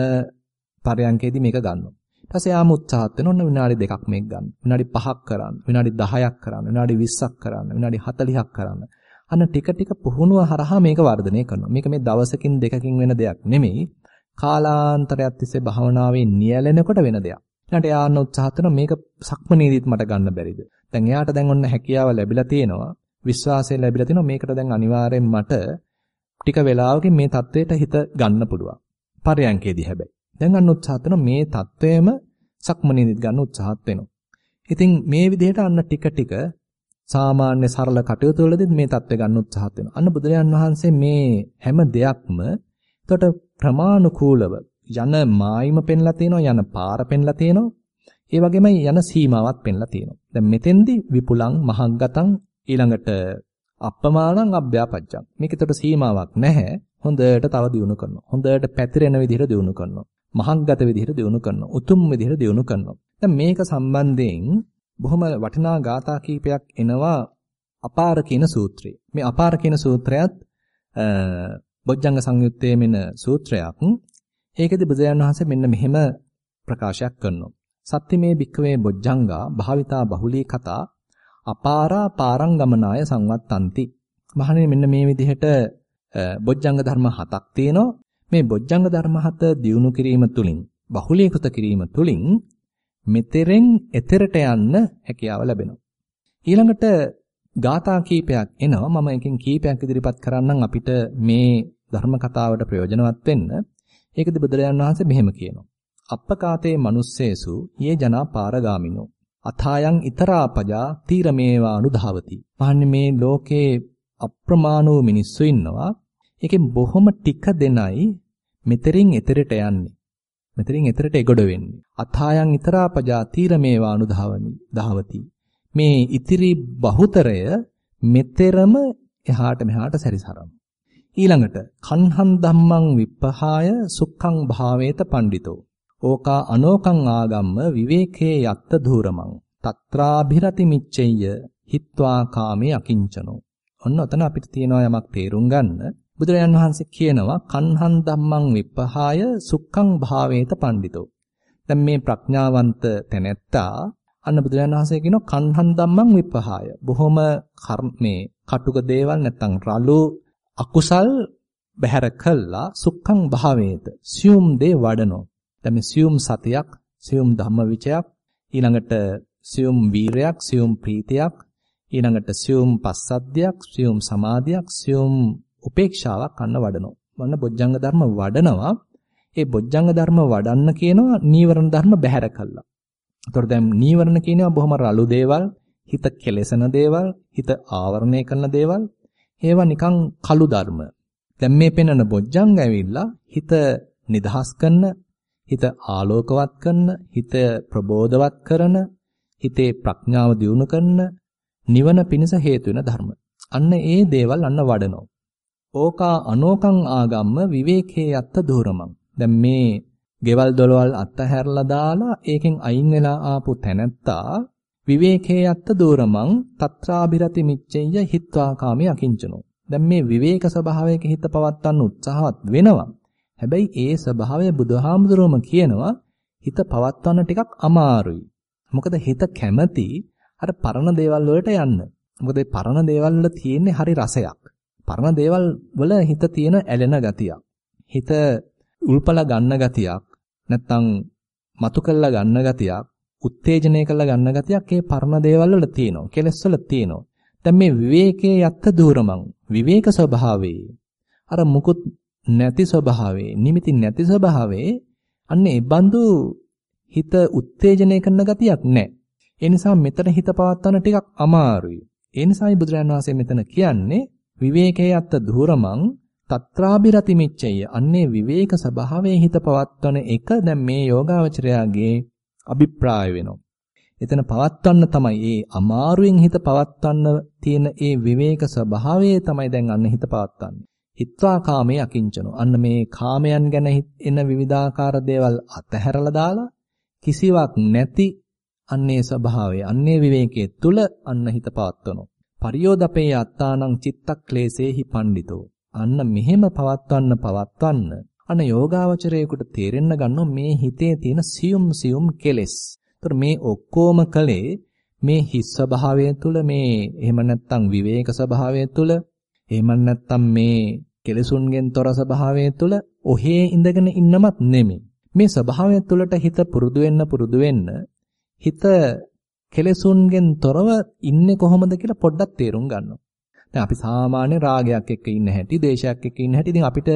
පරයන්කේදී මේක ගන්නවා. ඊට පස්සේ ආම උත්සාහත් වෙන ඔන්න විනාඩි දෙකක් මේක ගන්න. විනාඩි 5ක් කරන්න. විනාඩි 10ක් කරන්න. විනාඩි 20ක් කරන්න. විනාඩි 40ක් කරන්න. අන්න ටික ටික පුහුණුව හරහා මේක වර්ධනය කරනවා. මේක මේ දවසකින් දෙකකින් වෙන දෙයක් නෙමෙයි. කාලාන්තරයක් තිස්සේ භාවනාවේ නියැලෙනකොට වෙන දෙයක්. ඊළඟට එයා අන්න උත්සාහ කරන මේක සක්මනේදීත් මට ගන්න බැරිද? දැන් එයාට දැන් ඔන්න හැකියාව ලැබිලා තියෙනවා. විශ්වාසය ලැබිලා තියෙනවා. මේකට දැන් අනිවාර්යෙන් මට ටික වෙලාවකින් මේ தത്വයට හිත ගන්න පුළුවන්. පරයන්කේදී හැබැයි. දැන් අන්න උත්සාහ කරන මේ தത്വයම සක්මනේදීත් ගන්න උත්සාහත් වෙනවා. ඉතින් මේ විදිහට අන්න ටික ටික සාමාන්‍ය සරල කටයුතු වලදීත් මේ தත්ත්වය ගන්න උත්සාහත් වෙනවා. අන්න බුදුරජාන් වහන්සේ මේ හැම දෙයක්ම එතකොට ප්‍රමාණිකූලව යන මායිම පෙන්ලා තියෙනවා යන පාර පෙන්ලා තියෙනවා. ඒ වගේම යන සීමාවක් පෙන්ලා තියෙනවා. දැන් මෙතෙන්දි විපුලං මහග්ගතං ඊළඟට අප්පමානං අභ්‍යාපච්චං. මේක එතකොට සීමාවක් නැහැ. හොඳට තව දියුණු කරනවා. හොඳට පැතිරෙන විදිහට දියුණු කරනවා. මහග්ගත විදිහට දියුණු කරනවා. උතුම් විදිහට දියුණු කරනවා. දැන් මේක සම්බන්ධයෙන් බොහොම වටිනා ගාථා කීපයක් එනවා අපාර කියන සූත්‍රේ. මේ අපාර කියන සූත්‍රයත් බොජ්ජංග සංයුත්තේ මෙන සූත්‍රයක්. ඒකෙදි බුදුරජාණන් වහන්සේ මෙන්න මෙහෙම ප්‍රකාශයක් කරනවා. සත්‍තිමේ භික්ඛවේ බොජ්ජංගා භාවිතා බහුලී කතා අපාරා පාරංගමනාය සංවත්තಂತಿ. මහණෙනි මෙන්න මේ විදිහට බොජ්ජංග ධර්ම හතක් තියෙනවා. මේ බොජ්ජංග ධර්ම හත දියුණු කිරීම තුලින් බහුලීකృత කිරීම තුලින් මෙතෙරෙන් එතරට යන්න හැකියාව ලැබෙනවා. ඊළඟට ගාථා කීපයක් එනවා. මම එකෙන් කීපයක් ඉදිරිපත් කරන්නම් අපිට මේ ධර්ම කතාවට ප්‍රයෝජනවත් වෙන්න. ඒකද බුදුරජාණන් වහන්සේ මෙහෙම කියනවා. අප්පකාතේ manussේසු යේ ජනා පාරගාමිනෝ අථායන් ඊතරාපජා තීරමේවා අනුධාවති. මහන්නේ මේ ලෝකේ අප්‍රමාණ වූ මිනිස්සු ඉන්නවා. ඒකෙන් බොහොම ටික දෙනයි මෙතරින් එතරට යන්නේ. මෙතරින් එතරට එගොඩ වෙන්නේ. අථායන් ඊතරාපජා තීරමේවා අනුධාවනි දහවති. මේ ඉතිරි බහුතරය මෙතරම එහාට මෙහාට සැරිසරන. ඊළඟට කන්හන් ධම්මං විප්පහාය සුඛං භාවේත පණ්ඩිතෝ. ඕකා අනෝකං ආගම්ම විවේකේ යත්ත ධූරමං. తත්‍රාභිරති මිච්ඡෙය්‍ය හිත්වා කාමේ අකිංචනෝ. ඔන්න ඔතන අපිට තියෙනවා යමක් තේරුම් ගන්න. බුදුරජාන් වහන්සේ කියනවා කන්හන් ධම්මං විප්පහාය සුඛං භාවේත පණ්ඩිතෝ. දැන් මේ ප්‍රඥාවන්ත තැනැත්තා අන්න බුදුරජාන් වහන්සේ කියනවා කන්හන් ධම්මං විප්පහාය. බොහොම මේ කටුක දේවල් නැත්තම් රළු අකුසල් බැහැර කළා සුඛං භාවේත සියුම් දේ වඩනෝ දැන් මේ සියුම් සතියක්, සියුම් ධම්මවිචයක්, ඊළඟට සියුම් වීරයක්, සියුම් ප්‍රීතියක්, ඊළඟට සියුම් පස්සද්ධියක්, සියුම් සමාධියක්, සියුම් උපේක්ෂාවක් අන්න වඩනවා. වන්න බොජ්ජංග ධර්ම වඩනවා. ඒ බොජ්ජංග ධර්ම වඩන්න කියනවා නීවරණ ධර්ම බැහැර කළා. එතකොට දැන් නීවරණ කියනවා බොහොම රළු දේවල්, හිත කෙලෙසන දේවල්, හිත ආවරණය කරන දේවල්. ඒවා නිකන් කළු ධර්ම. දැන් මේ පෙන්වන බොජ්ජංග ඇවිල්ලා හිත නිදහස් කරන හිත ආලෝකවත් කරන, හිත ප්‍රබෝධවත් කරන, හිතේ ප්‍රඥාව දියුණු කරන, නිවන පිණිස හේතු වෙන ධර්ම. අන්න ඒ දේවල් අන්න වඩනෝ. ඕකා අනෝකං ආගම්ම විවේකේ යත්ත දූරමං. දැන් මේ ගෙවල් දොළවල් අත්හැරලා දාලා ඒකෙන් අයින් වෙලා ආපු තැනැත්තා විවේකේ යත්ත දූරමං తත්‍රාබිරති මිච්ඡෙය්‍ය හිත්වා කාමේ අකිංචනෝ. දැන් මේ විවේක ස්වභාවයක හිත පවත්වන්න උත්සාහවත් වෙනවා. හැබැයි ඒ ස්වභාවය බුදුහාමුදුරුවම කියනවා හිත පවත්වන්න ටිකක් අමාරුයි. මොකද හිත කැමති අර පරණ දේවල් වලට යන්න. මොකද ඒ පරණ දේවල් වල තියෙන්නේ හරි රසයක්. පරණ දේවල් වල හිත තියෙන ඇලෙන ගතියක්. හිත උල්පලා ගන්න ගතියක්. නැත්තම් මතු කළා ගන්න ගතියක්. උත්තේජනය කළා ගන්න ගතියක් ඒ පරණ දේවල් වල තියෙනවා. කෙලස් වල තියෙනවා. දැන් මේ විවේකයේ යත්ත දූරමං විවේක ස්වභාවයේ අර මුකුත් නැති ස්වභාවයේ නිමිති නැති ස්වභාවයේ අන්න ඒ බඳු හිත උත්තේජනය කරන ගතියක් නැහැ. ඒ නිසා මෙතන හිත පවත්වන්න ටිකක් අමාරුයි. ඒ නිසායි බුදුරජාණන් වහන්සේ මෙතන කියන්නේ විවේකයේ අත්ත ධූරමං తත්‍රාබිරති මිච්ඡය. අන්නේ විවේක ස්වභාවයේ හිත පවත්වන එක දැන් මේ යෝගාවචරයාගේ අභිප්‍රාය වෙනවා. එතන පවත්වන්න තමයි ඒ අමාරුවෙන් හිත පවත්වන්න තියෙන ඒ විවේක ස්වභාවයේ තමයි දැන් අන්න හිත පවත්වන්නේ. හිත්වා කාමේ අකිංචනෝ. අන්න මේ කාමයන් ගැන එන විවිධාකාර දේවල් අතහැරලා දාලා කිසිවක් නැති අන්නේ ස්වභාවය, අන්නේ විවේකයේ තුල අන්න හිත පවත්වනෝ. පරියෝදපේ අත්තානං චිත්තක්ලේශේහි පණ්ඩිතෝ. අන්න මෙහෙම පවත්වන්න පවත්වන්න අන්න යෝගාවචරයේකට තේරෙන්න ගන්නෝ මේ හිතේ තියෙන සියුම් සියුම් කෙලෙස්. ඒතර මේ ඔක්කොම කලේ මේ හිස් ස්වභාවය තුල මේ එහෙම නැත්නම් විවේක ස්වභාවය තුල එහෙම නැත්නම් මේ කෙලෙසුන්ගෙන් තොර ස්වභාවය තුළ ඔහේ ඉඳගෙන ඉන්නමත් නෙමෙයි. මේ ස්වභාවය තුළට හිත පුරුදු වෙන්න පුරුදු වෙන්න හිත කෙලෙසුන්ගෙන් තොරව ඉන්නේ කොහොමද කියලා පොඩ්ඩක් තේරුම් ගන්නවා. දැන් අපි සාමාන්‍ය රාගයක් එක්ක ඉන්න හැටි, දේශයක් එක්ක ඉන්න හැටි ඉතින් අපිට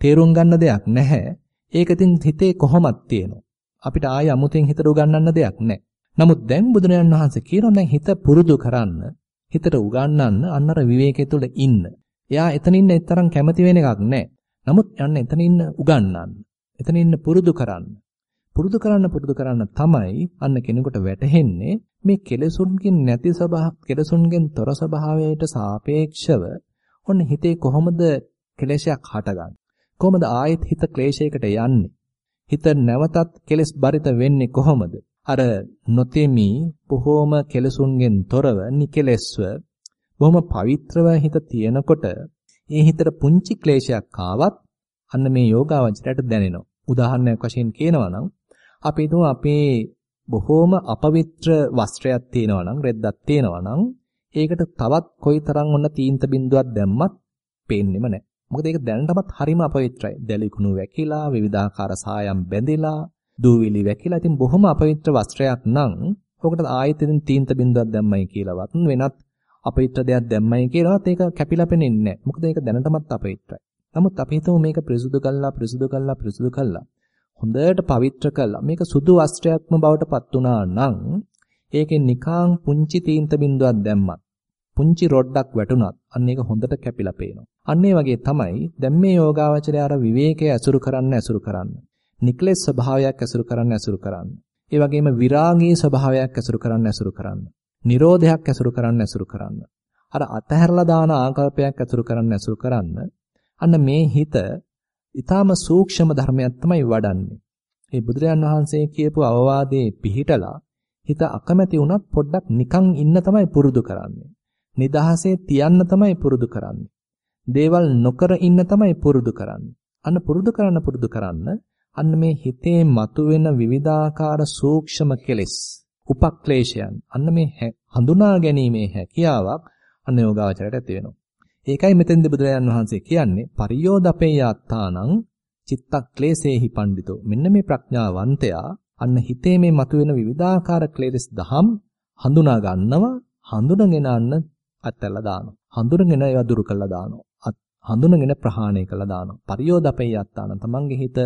තේරුම් ගන්න දෙයක් නැහැ. ඒක ඉතින් හිතේ කොහොමද තියෙනවා. අපිට ආය අමුතෙන් හිතට උගන්වන්න දෙයක් නැහැ. නමුත් දැන් බුදුරජාණන් වහන්සේ කියනවා දැන් හිත පුරුදු කරන්න, හිතට උගන්වන්න අන්නර විවේකයේ තුල ඉන්න. එයා එතන ඉන්න තරම් කැමති වෙන එකක් නැහැ. නමුත් යන්න එතන ඉන්න උගන්වන්න. එතන ඉන්න පුරුදු කරන්න. පුරුදු කරන්න පුරුදු කරන්න තමයි අන්න කෙනෙකුට වැටහෙන්නේ මේ කෙලෙසුන්ගෙන් නැති ස්වභාව කෙලෙසුන්ගෙන් තොර ස්වභාවයට සාපේක්ෂව ඔන්න හිතේ කොහොමද කෙලෙසයක් හටගන්නේ කොහොමද ආයෙත් හිත ක්ලේශයකට යන්නේ හිත නැවතත් කෙලෙස් බරිත වෙන්නේ කොහොමද අර නොතෙමි බොහෝම කෙලෙසුන්ගෙන් තොරව නිකලෙස්ව බොහොම පවිත්‍රව හිත තියෙනකොට ඒ හිතට පුංචි ක්ලේශයක් ආවත් අන්න මේ යෝගාවචරයට දැනෙනවා. උදාහරණයක් වශයෙන් කියනවා නම් අපි හිතමු අපේ බොහොම අපවිත්‍ර වස්ත්‍රයක් තියෙනවා නම් රෙද්දක් තියෙනවා නම් ඒකට තවත් කොයිතරම් ඔන්න තීන්ත බිඳුවක් දැම්මත් පේන්නෙම නැහැ. මොකද ඒක දැනටමත් හරිම අපවිත්‍රයි. දැලිකුණු වැකිලා, විවිධාකාර සායම් බැඳිලා, දූවිලි වැකිලා. ඉතින් බොහොම අපවිත්‍ර වස්ත්‍රයක් නම් ඔකට ආයෙත් ඉතින් තීන්ත බින්දුවක් දැම්මයි කියලාවත් වෙනත් අපවිත්‍ර දෙයක් දැම්මයි කියලාවත් ඒක කැපිලා පෙනෙන්නේ නැහැ. මොකද ඒක දැනටමත් අපවිත්‍රයි. නමුත් අපි හිතමු මේක පිරිසුදු කළා, පිරිසුදු කළා, පිරිසුදු කළා. හොඳට පවිත්‍ර කළා. මේක සුදු වස්ත්‍රයක්ම බවට පත් වුණා නම් ඒකෙන් නිකාං පුංචි තීන්ත බින්දුවක් දැම්මත් පුංචි රොඩ්ඩක් වැටුණත් අන්න ඒක හොඳට කැපිලා පේනවා. අන්න ඒ වගේ තමයි දැන් මේ යෝගාවචරය අර විවේකයේ ඇසුරු කරන්න ඇසුරු කරන්න. නික්ලෙස් ස්වභාවයක් ඇසුරු කරන්න ඇසුරු කරන්න. ඒ වගේම විරාගී ස්වභාවයක් ඇසුරු කරන්න ඇසුරු කරන්න. නිරෝධයක් ඇසුරු කරන්න ඇසුරු කරන්න. අර අතහැරලා දාන ආකල්පයක් ඇසුරු කරන්න ඇසුරු කරන්න. අන්න මේ හිත ඊටාම සූක්ෂම ධර්මයක් තමයි වඩන්නේ. මේ බුදුරජාන් වහන්සේ කියපු අවවාදයේ පිහිටලා හිත අකමැති වුණත් පොඩ්ඩක් නිකන් ඉන්න තමයි පුරුදු කරන්නේ. නිදහසේ තියන්න තමයි පුරුදු කරන්නේ. දේවල් නොකර ඉන්න තමයි පුරුදු කරන්නේ. අන්න පුරුදු කරන්න පුරුදු කරන්න අන්න මේ හිතේ මතුවෙන විවිධාකාර සූක්ෂම කෙලෙස් උපක්ලේශයන් අන්න මේ හඳුනා ගැනීමේ හැකියාවක් අන්න යෝගාවචරයට ඇති වෙනවා. ඒකයි මෙතෙන්දී බුදුරජාන් වහන්සේ කියන්නේ පරියෝදපේ යත්තානං චිත්තක්ලේශේහි පණ්ඩිතෝ. මෙන්න මේ ප්‍රඥාවන්තයා අන්න හිතේ මේ මතුවෙන විවිධාකාර ක්ලේශස් දහම් හඳුනා ගන්නවා හඳුනගෙන අන්න අත්හැරලා දානවා. හඳුනගෙන ඒවා දුරු කළා දානවා. හඳුනගෙන ප්‍රහාණය කළා දානවා. පරියෝදපේ යත්තාන තමන්ගේ හිත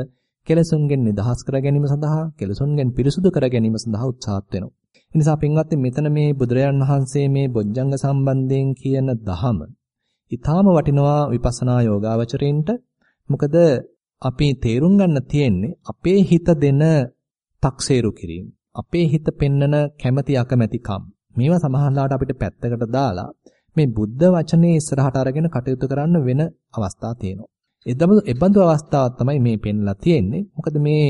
කෙලසුන්ගෙන් නිදහස් කර ගැනීම සඳහා කෙලසුන්ගෙන් පිරිසුදු කර ගැනීම සඳහා උත්සාහත් වෙනවා. ඒ නිසා පින්වත්නි මෙතන මේ බුදුරයන් වහන්සේ මේ බොජ්ජංග සම්බන්ධයෙන් කියන දහම ඊටාම වටිනවා විපස්සනා යෝගාවචරයින්ට. මොකද අපි තේරුම් ගන්න තියෙන්නේ අපේ හිත දෙන තක්සේරු කිරීම. අපේ හිත පෙන්නන කැමැති අකමැතිකම්. මේවා සමහරවිට අපිට පැත්තකට දාලා මේ බුද්ධ වචනේ ඉස්සරහට අරගෙන කටයුතු කරන්න වෙන අවස්ථා තියෙනවා. එදම එබඳු අවස්ථාවක් තමයි මේ පෙන්ලා තියෙන්නේ. මොකද මේ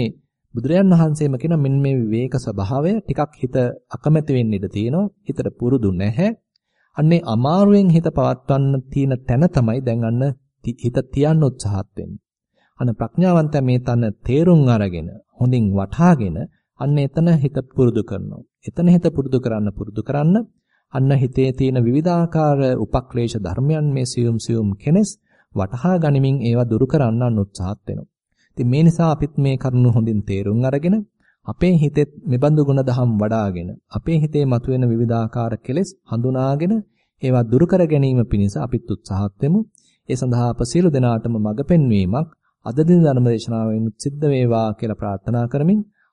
බුදුරයන් වහන්සේම කියන මෙන්න මේ විවේක ස්වභාවය ටිකක් හිත අකමැති වෙන්න ඉඩ තියෙනවා. හිතට පුරුදු නැහැ. අන්නේ අමාරුවෙන් හිත පවත්වන්න තියෙන තැන තමයි දැන් අන්න හිත තියන්න උත්සාහත් වෙන්නේ. අන්න ප්‍රඥාවන්තයා මේ තන තේරුම් අරගෙන හොඳින් වටහාගෙන අන්න එතන හිත පුරුදු කරනවා. එතන හිත පුරුදු කරන්න පුරුදු කරන්න අන්න හිතේ තියෙන විවිධාකාර උපක්ලේශ ධර්මයන් මේ සියුම් සියුම් කෙනෙස් වටහා ගනිමින් ඒවා දුරු කරන්න උත්සාහත් වෙනවා. ඉතින් මේ නිසා අපිත් මේ කරුණු හොඳින් තේරුම් අරගෙන අපේ හිතෙත් මෙබඳු ගුණ දහම් වඩාගෙන අපේ හිතේ මතුවෙන විවිධාකාර කෙලෙස් හඳුනාගෙන ඒවා දුරු කර ගැනීම පිණිස අපිත් උත්සාහත් වෙමු. ඒ සඳහා අප සියලු දෙනාටම මඟ පෙන්වීමක් අද දින ධර්ම දේශනාවෙන් සිද්ධ වේවා කියලා ප්‍රාර්ථනා කරමින්